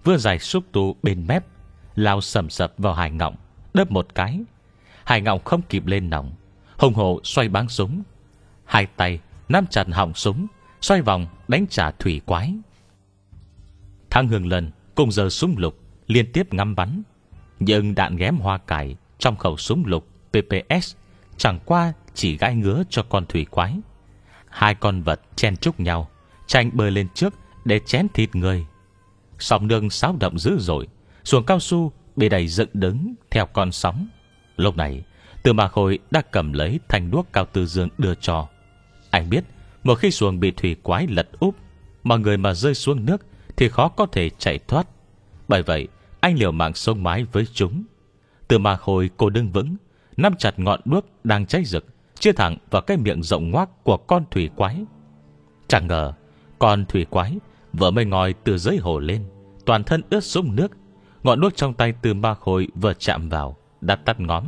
Vừa dài xúc tu bên mép, Lao sầm sập vào hải ngọng Đớp một cái. Hải ngọng không kịp lên nòng, Hùng hồ xoay báng súng Hai tay nắm chặt họng súng, Xoay vòng đánh trả thủy quái. Thang hương lần cùng giờ súng lục Liên tiếp ngắm bắn. Nhưng đạn ghém hoa cải Trong khẩu súng lục PPS Chẳng qua chỉ gai ngứa cho con thủy quái. Hai con vật chen chúc nhau, Tranh bơi lên trước Để chén thịt người. Sóng nương xáo động dữ dội, Xuồng cao su bị đẩy dựng đứng Theo con sóng. Lúc này Từ mà khôi đã cầm lấy thanh đuốc cao tư dương đưa cho. Anh biết, Một khi xuồng bị thủy quái lật úp, mà người mà rơi xuống nước Thì khó có thể chạy thoát. Bởi vậy, anh liều mạng sông mái với chúng. Từ mà khôi cô đứng vững, Nắm chặt ngọn đuốc đang cháy rực, Chia thẳng vào cái miệng rộng ngoác Của con thủy quái. Chẳng ngờ, con thủy quái Vừa mới ngòi từ dưới hồ lên, Toàn thân ướt sũng nước. Ngọn đuốc trong tay từ ma khôi vừa chạm vào, Đã tắt ngóm,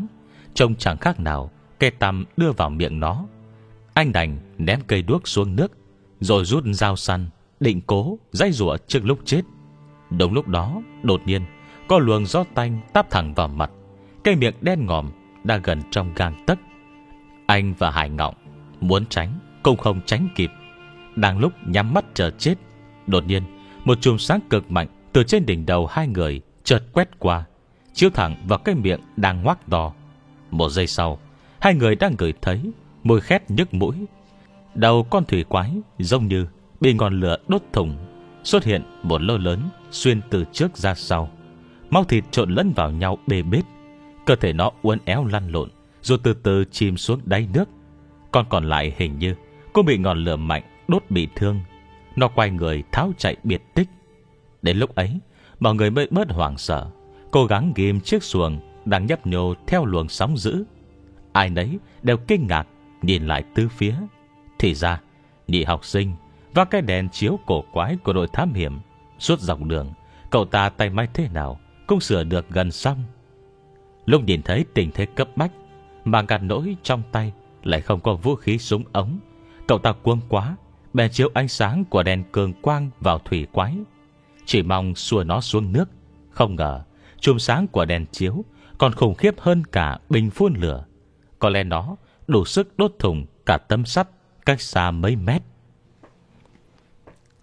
Trông chẳng khác nào Cây tăm đưa vào miệng nó. Anh đành ném cây đuốc xuống nước, Rồi rút dao săn, Định cố dây rủa trước lúc chết. Đúng lúc đó, đột nhiên, Có luồng gió tanh táp thẳng vào mặt, Cây miệng đen ngòm Đã gần trong gang tấc. Anh và Hải Ngọng Muốn tránh, cũng không tránh kịp. Đang lúc nhắm mắt chờ chết, Đột nhiên, một chùm sáng cực mạnh Từ trên đỉnh đầu hai người chợt quét qua, Chiếu thẳng vào cái miệng đang ngoác to. Một giây sau, Hai người đang ngửi thấy môi khét nhức mũi. Đầu con thủy quái giống như Bị ngọn lửa đốt thùng Xuất hiện một lô lớn Xuyên từ trước ra sau. Máu thịt trộn lẫn vào nhau bê bết, Cơ thể nó uốn éo lăn lộn, Rồi từ từ chìm xuống đáy nước. Con còn lại hình như Cũng bị ngọn lửa mạnh đốt bị thương. Nó quay người tháo chạy biệt tích. Đến lúc ấy, Mọi người mới bớt hoảng sợ, Cố gắng ghim chiếc xuồng Đang nhấp nhô theo luồng sóng dữ. Ai nấy đều kinh ngạc Nhìn lại tứ phía, Thì ra, nhị học sinh Và cái đèn chiếu cổ quái của đội thám hiểm Suốt dọc đường, Cậu ta tay máy thế nào Cũng sửa được gần xong. Lúc nhìn thấy tình thế cấp bách Mà gạt nỗi trong tay Lại không có vũ khí súng ống, Cậu ta cuông quá, Bè chiếu ánh sáng của đèn cường quang vào thủy quái. Chỉ mong xua nó xuống nước, Không ngờ Chùm sáng của đèn chiếu Còn khủng khiếp hơn cả bình phun lửa. Có lẽ nó đủ sức đốt thùng Cả tấm sắt cách xa mấy mét.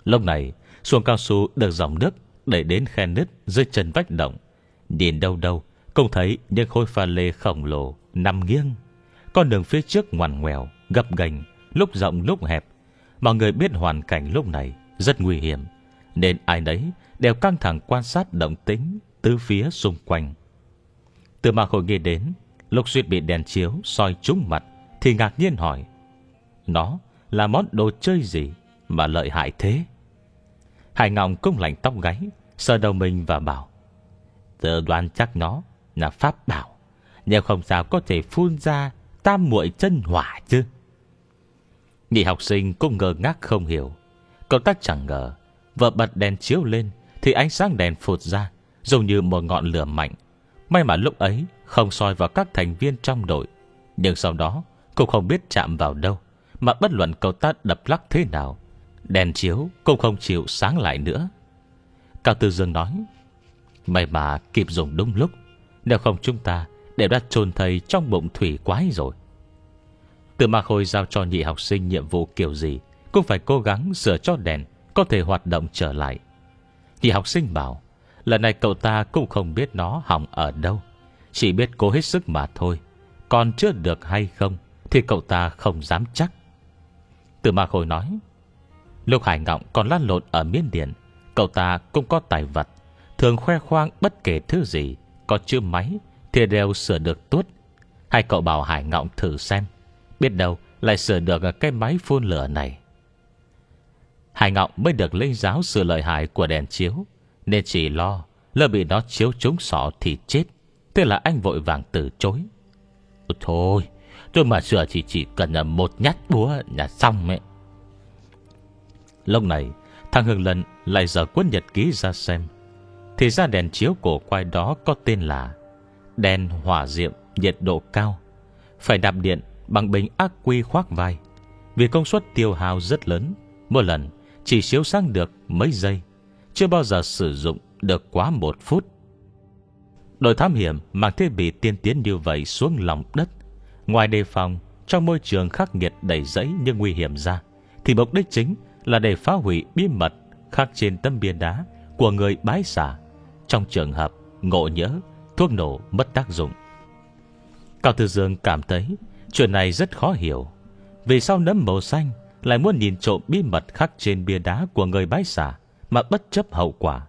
Lúc này, Xuồng cao su được dòng nước Đẩy đến khe nứt dưới chân vách động. Nhìn đâu đâu, Cũng thấy những khối pha lê khổng lồ, Nằm nghiêng. Con đường phía trước ngoằn ngoèo, Gập gành Lúc rộng lúc hẹp. Mọi người biết hoàn cảnh lúc này Rất nguy hiểm, Nên ai nấy đều căng thẳng quan sát động tính tứ phía xung quanh. Từ mà khôi nghe đến, Lúc suýt bị đèn chiếu soi trúng mặt thì ngạc nhiên hỏi, Nó là món đồ chơi gì Mà lợi hại thế? Hải ngọng cũng lạnh tóc gáy, Sờ đầu mình và bảo giờ đoán chắc nó là pháp bảo, Nhưng không sao có thể phun ra Tam muội chân hỏa chứ. Nhị học sinh cũng ngờ ngác không hiểu. Cậu ta chẳng ngờ, Vợ bật đèn chiếu lên Thì ánh sáng đèn phụt ra Giống như một ngọn lửa mạnh. May mà lúc ấy không soi vào các thành viên trong đội, Nhưng sau đó cũng không biết chạm vào đâu, Mà bất luận cậu ta đập lắc thế nào, Đèn chiếu cũng không chịu sáng lại nữa. Cao Tư Dương nói, May mà kịp dùng đúng lúc, Nếu không chúng ta Đều đã chôn thầy trong bụng thủy quái rồi. Từ mà khôi giao cho nhị học sinh Nhiệm vụ kiểu gì Cũng phải cố gắng sửa cho đèn Có thể hoạt động trở lại. Nhị học sinh bảo, Lần này cậu ta cũng không biết nó hỏng ở đâu, Chỉ biết cố hết sức mà thôi, Còn chưa được hay không? Thì cậu ta không dám chắc. Từ Ma khôi nói, Lúc Hải Ngọng còn lăn lộn ở Miên Điện, Cậu ta cũng có tài vật, Thường khoe khoang bất kể thứ gì, Có chữ máy Thì đều sửa được tốt Hai cậu bảo Hải Ngọng thử xem, Biết đâu lại sửa được cái máy phun lửa này. Hải Ngọng mới được lên giáo sự lợi hại của đèn chiếu, Nên chỉ lo Lỡ bị nó chiếu trúng sọ thì chết, Thế là anh vội vàng từ chối. Thôi Tôi mà sửa thì chỉ cần một nhát búa là xong ấy. Lúc này, Thằng Hương Lân lại giờ cuốn nhật ký ra xem. Thì ra đèn chiếu cổ quay đó có tên là Đèn hỏa diệm nhiệt độ cao. Phải đạp điện bằng bình ác quy khoác vai. Vì công suất tiêu hao rất lớn Mỗi lần chỉ chiếu sáng được mấy giây, Chưa bao giờ sử dụng được quá một phút. Đội thám hiểm mang thiết bị tiên tiến như vậy xuống lòng đất Ngoài đề phòng Trong môi trường khắc nghiệt đầy rẫy nhưng nguy hiểm ra Thì mục đích chính là để phá hủy bí mật khắc trên tấm bia đá của người bái xả trong trường hợp ngộ nhỡ thuốc nổ mất tác dụng. Cao Tư Dương cảm thấy chuyện này rất khó hiểu. Vì sao nấm màu xanh lại muốn nhìn trộm bí mật khắc trên bia đá của người bái xả mà bất chấp hậu quả?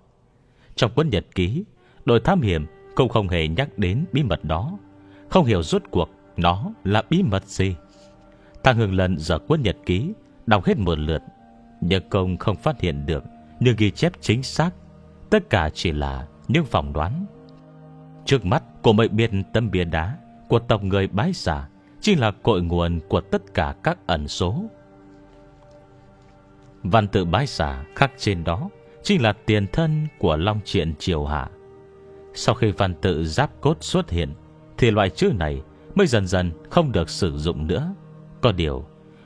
Trong cuốn nhật ký, đội thám hiểm cũng không hề nhắc đến bí mật đó. Không hiểu rốt cuộc nó là bí mật gì. Thằng Hương Lân giờ cuốn nhật ký, đọc hết một lượt, nhưng công không phát hiện được những ghi chép chính xác. Tất cả chỉ là những phỏng đoán. Trước mắt của mệnh biệt tâm bia đá Của tộc người bái giả Chính là cội nguồn của tất cả các ẩn số. Văn tự bái giả khắc trên đó Chính là tiền thân của Long Triện Triều Hạ. Sau khi văn tự giáp cốt xuất hiện, Thì loại chữ này mới dần dần không được sử dụng nữa. Có điều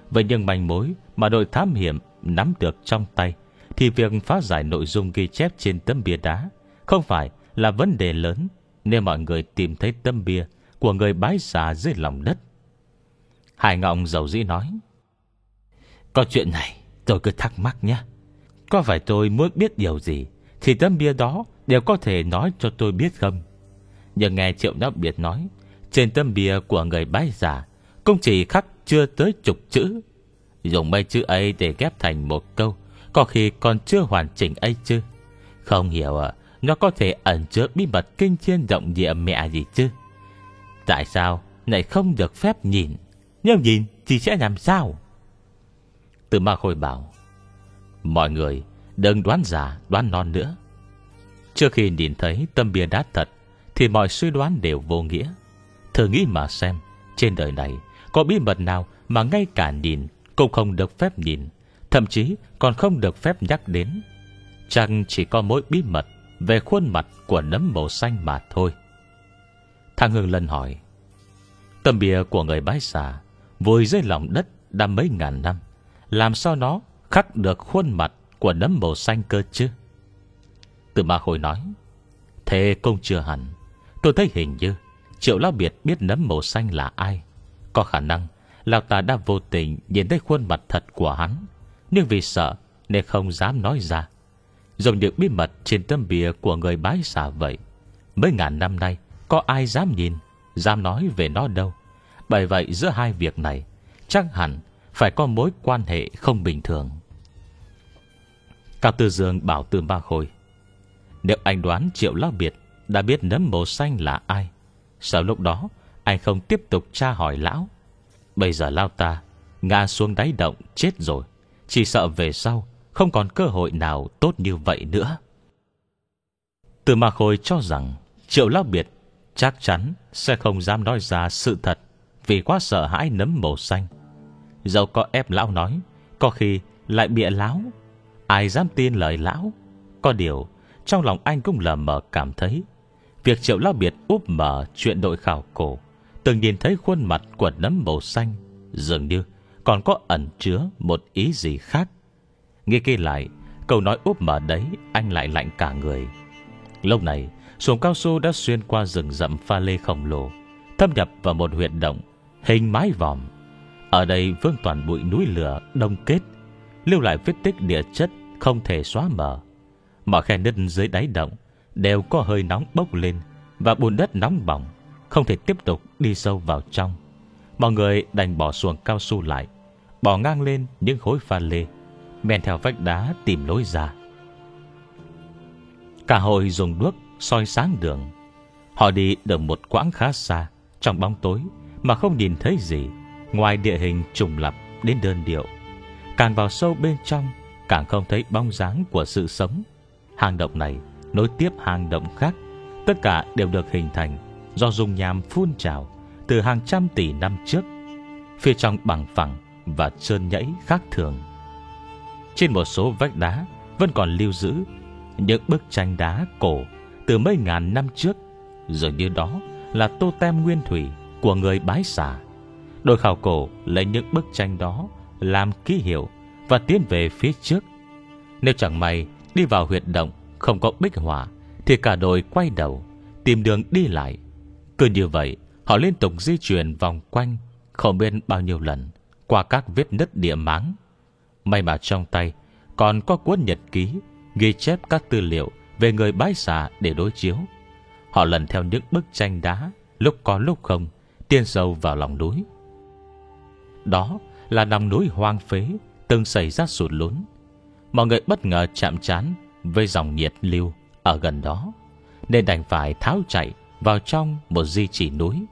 Với những manh mối mà đội thám hiểm nắm được trong tay, Thì việc phá giải nội dung ghi chép trên tấm bia đá Không phải là vấn đề lớn Nếu mọi người tìm thấy tấm bia Của người bái xà dưới lòng đất. Hải Ngọng giàu dĩ nói, Có chuyện này tôi cứ thắc mắc nhé. Có phải tôi muốn biết điều gì Thì tấm bia đó đều có thể nói cho tôi biết không? Nhưng nghe Triệu Đáp Biệt nói trên tấm bia của người bái giả Cũng chỉ khắc chưa tới chục chữ. Dùng mấy chữ ấy để ghép thành một câu, Có khi còn chưa hoàn chỉnh ấy chứ. Không hiểu à Nó có thể ẩn chứa bí mật kinh thiên động địa mẹ gì chứ? Tại sao lại không được phép nhìn? Nếu nhìn thì sẽ làm sao? Từ ma khôi bảo, Mọi người, đừng đoán giả đoán non nữa. Trước khi nhìn thấy tâm bia đá thật, Thì mọi suy đoán đều vô nghĩa. Thử nghĩ mà xem. Trên đời này, có bí mật nào Mà ngay cả nhìn cũng không được phép nhìn, Thậm chí còn không được phép nhắc đến? Chẳng chỉ có mỗi bí mật Về khuôn mặt của nấm màu xanh mà thôi. Thằng Hương Lân hỏi Tâm bìa của người bái xà Vùi dưới lòng đất đã mấy ngàn năm, Làm sao nó khắc được khuôn mặt Của nấm màu xanh cơ chứ? Từ ma khôi nói, Thế cũng chưa hẳn. Tôi thấy hình như Triệu Lão Biệt biết nấm màu xanh là ai. Có khả năng, Lão ta đã vô tình nhìn thấy khuôn mặt thật của hắn. Nhưng vì sợ, Nên không dám nói ra. Dùng những bí mật trên tấm bìa của người bái xà vậy, Mấy ngàn năm nay, Có ai dám nhìn, Dám nói về nó đâu? Bởi vậy giữa hai việc này, Chắc hẳn phải có mối quan hệ không bình thường. Cao Tư Dương bảo tư ba khôi, Nếu anh đoán Triệu Lão Biệt Đã biết nấm màu xanh là ai sau lúc đó Anh không tiếp tục tra hỏi lão Bây giờ Lao ta Ngã xuống đáy động chết rồi Chỉ sợ về sau Không còn cơ hội nào tốt như vậy nữa Từ mà Khôi cho rằng Triệu Lão Biệt chắc chắn sẽ không dám nói ra sự thật vì quá sợ hãi nấm màu xanh. Dẫu có ép lão nói, có khi lại bịa láo. Ai dám tin lời lão? Có điều, trong lòng anh cũng lờ mờ cảm thấy việc triệu lao biệt úp mở chuyện đội khảo cổ, từng nhìn thấy khuôn mặt của nấm màu xanh, dường như còn có ẩn chứa một ý gì khác. Nghe kia lại, câu nói úp mở đấy anh lại lạnh cả người. Lúc này, Xuồng cao su đã xuyên qua rừng rậm pha lê khổng lồ Thâm nhập vào một huyệt động Hình mái vòm Ở đây vương toàn bụi núi lửa đông kết Lưu lại vết tích địa chất Không thể xóa mở Mở khe nứt dưới đáy động Đều có hơi nóng bốc lên Và bùn đất nóng bỏng Không thể tiếp tục đi sâu vào trong Mọi người đành bỏ xuồng cao su lại Bỏ ngang lên những khối pha lê Men theo vách đá tìm lối ra Cả hội dùng đuốc soi sáng đường. Họ đi được một quãng khá xa, trong bóng tối, mà không nhìn thấy gì, ngoài địa hình trùng lập đến đơn điệu. Càng vào sâu bên trong, càng không thấy bóng dáng của sự sống. Hang động này nối tiếp hang động khác, tất cả đều được hình thành do dung nham phun trào từ hàng trăm tỷ năm trước. Phía trong bằng phẳng và trơn nhẫy khác thường. Trên một số vách đá vẫn còn lưu giữ những bức tranh đá cổ từ mấy ngàn năm trước Dường như đó là tô tem nguyên thủy Của người bái xả Đội khảo cổ lấy những bức tranh đó Làm ký hiệu Và tiến về phía trước Nếu chẳng may đi vào huyệt động không có bích hỏa Thì cả đội quay đầu Tìm đường đi lại Cứ như vậy họ liên tục di chuyển vòng quanh Không biết bao nhiêu lần Qua các vết nứt địa máng May mà trong tay Còn có cuốn nhật ký Ghi chép các tư liệu về người bái xà để đối chiếu. Họ lần theo những bức tranh đá, lúc có lúc không, tiên sâu vào lòng núi. Đó là nằm núi hoang phế, từng xảy ra sụt lún. Mọi người bất ngờ chạm chán với dòng nhiệt lưu ở gần đó, nên đành phải tháo chạy vào trong một di chỉ núi.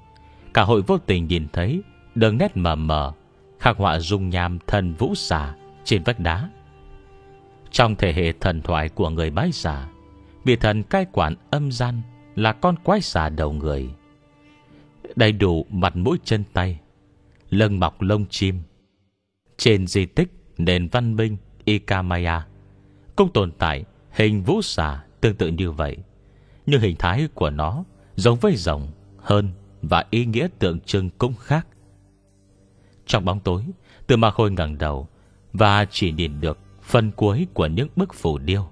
Cả hội vô tình nhìn thấy đường nét mờ mờ, khắc họa dung nham thần vũ xà trên vách đá. Trong thể hệ thần thoại của người bái xà, Vị thần cai quản âm gian Là con quái xà đầu người Đầy đủ mặt mũi chân tay Lưng mọc lông chim Trên di tích nền văn minh Ikamaya Cũng tồn tại hình vũ xà tương tự như vậy, Nhưng hình thái của nó Giống với rồng hơn Và ý nghĩa tượng trưng cũng khác. Trong bóng tối Từ ma khôi ngẩng đầu Và chỉ nhìn được phần cuối của những bức phù điêu.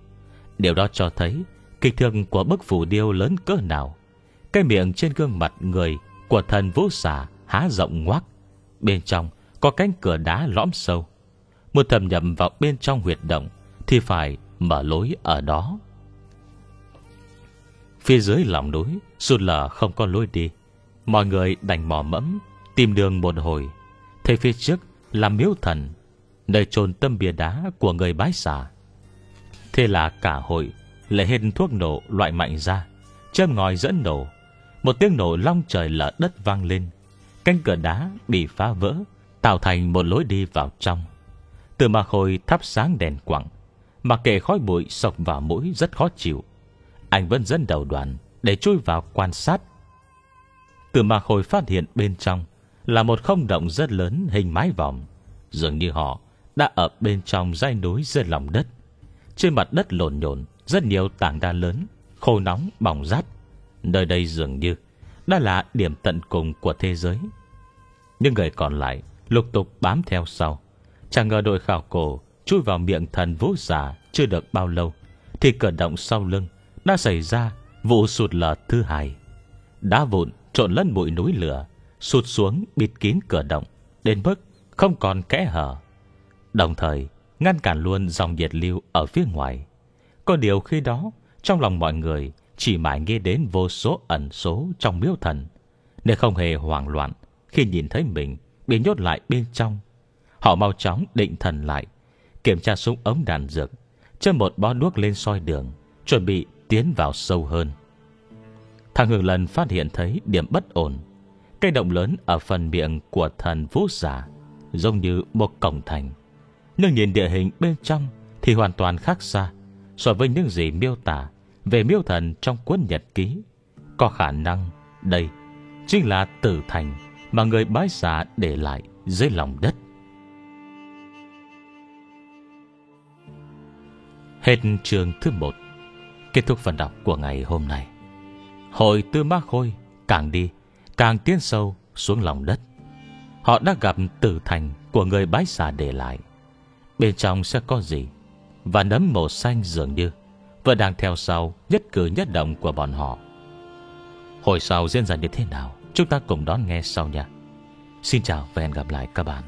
Điều đó cho thấy Kịch thường của bức phù điêu lớn cỡ nào. Cái miệng trên gương mặt người Của thần vũ xà há rộng ngoác, Bên trong có cánh cửa đá lõm sâu. Một thầm nhầm vào bên trong huyệt động Thì phải mở lối ở đó. Phía dưới lòng núi, Sụt lở không có lối đi. Mọi người đành mò mẫm, Tìm đường một hồi. Thấy phía trước là miếu thần, Nơi chôn tâm bia đá của người bái xà. Thế là cả hội lại hết thuốc nổ loại mạnh ra, Châm ngòi dẫn nổ. Một tiếng nổ long trời lở đất vang lên. Cánh cửa đá bị phá vỡ, Tạo thành một lối đi vào trong. Từ mà khôi thắp sáng đèn quặng mà kể khói bụi sọc vào mũi rất khó chịu. Anh vẫn dẫn đầu đoàn Để chui vào quan sát. Từ mà khôi phát hiện bên trong Là một không động rất lớn hình mái vòng Dường như họ đã ở bên trong dãy núi dưới lòng đất. Trên mặt đất lộn nhộn, Rất nhiều tảng đá lớn, Khô nóng, bỏng rát. Nơi đây dường như Đã là điểm tận cùng của thế giới. Nhưng người còn lại Lục tục bám theo sau, Chẳng ngờ đội khảo cổ Chui vào miệng thần vũ giả Chưa được bao lâu, Thì cử động sau lưng Đã xảy ra vụ sụt lở thứ hai. Đá vụn trộn lẫn bụi núi lửa, Sụt xuống bịt kín cửa động, Đến mức không còn kẽ hở. Đồng thời, ngăn cản luôn dòng nhiệt lưu ở phía ngoài. Có điều khi đó, Trong lòng mọi người Chỉ mãi nghe đến vô số ẩn số trong miếu thần, Nên không hề hoảng loạn Khi nhìn thấy mình Bị nhốt lại bên trong. Họ mau chóng định thần lại Kiểm tra súng ống đạn dược chân một bó đuốc lên soi đường, Chuẩn bị tiến vào sâu hơn. Thằng Hương Lần phát hiện thấy điểm bất ổn. Cây động lớn ở phần miệng của thần vũ giả Giống như một cổng thành. Nhưng nhìn địa hình bên trong Thì hoàn toàn khác xa So với những gì miêu tả Về miêu thần trong cuốn nhật ký. Có khả năng đây Chính là tử thành Mà người bái giả để lại dưới lòng đất. Hết trường thứ một. Kết thúc phần đọc của ngày hôm nay. Hội tư ma khôi Càng đi, Càng tiến sâu xuống lòng đất. Họ đã gặp tử thành Của người bái xà để lại. Bên trong sẽ có gì? Và nấm màu xanh dường như Vẫn đang theo sau nhất cử nhất động của bọn họ. Hồi sau diễn ra như thế nào? Chúng ta cùng đón nghe sau nha. Xin chào và hẹn gặp lại các bạn.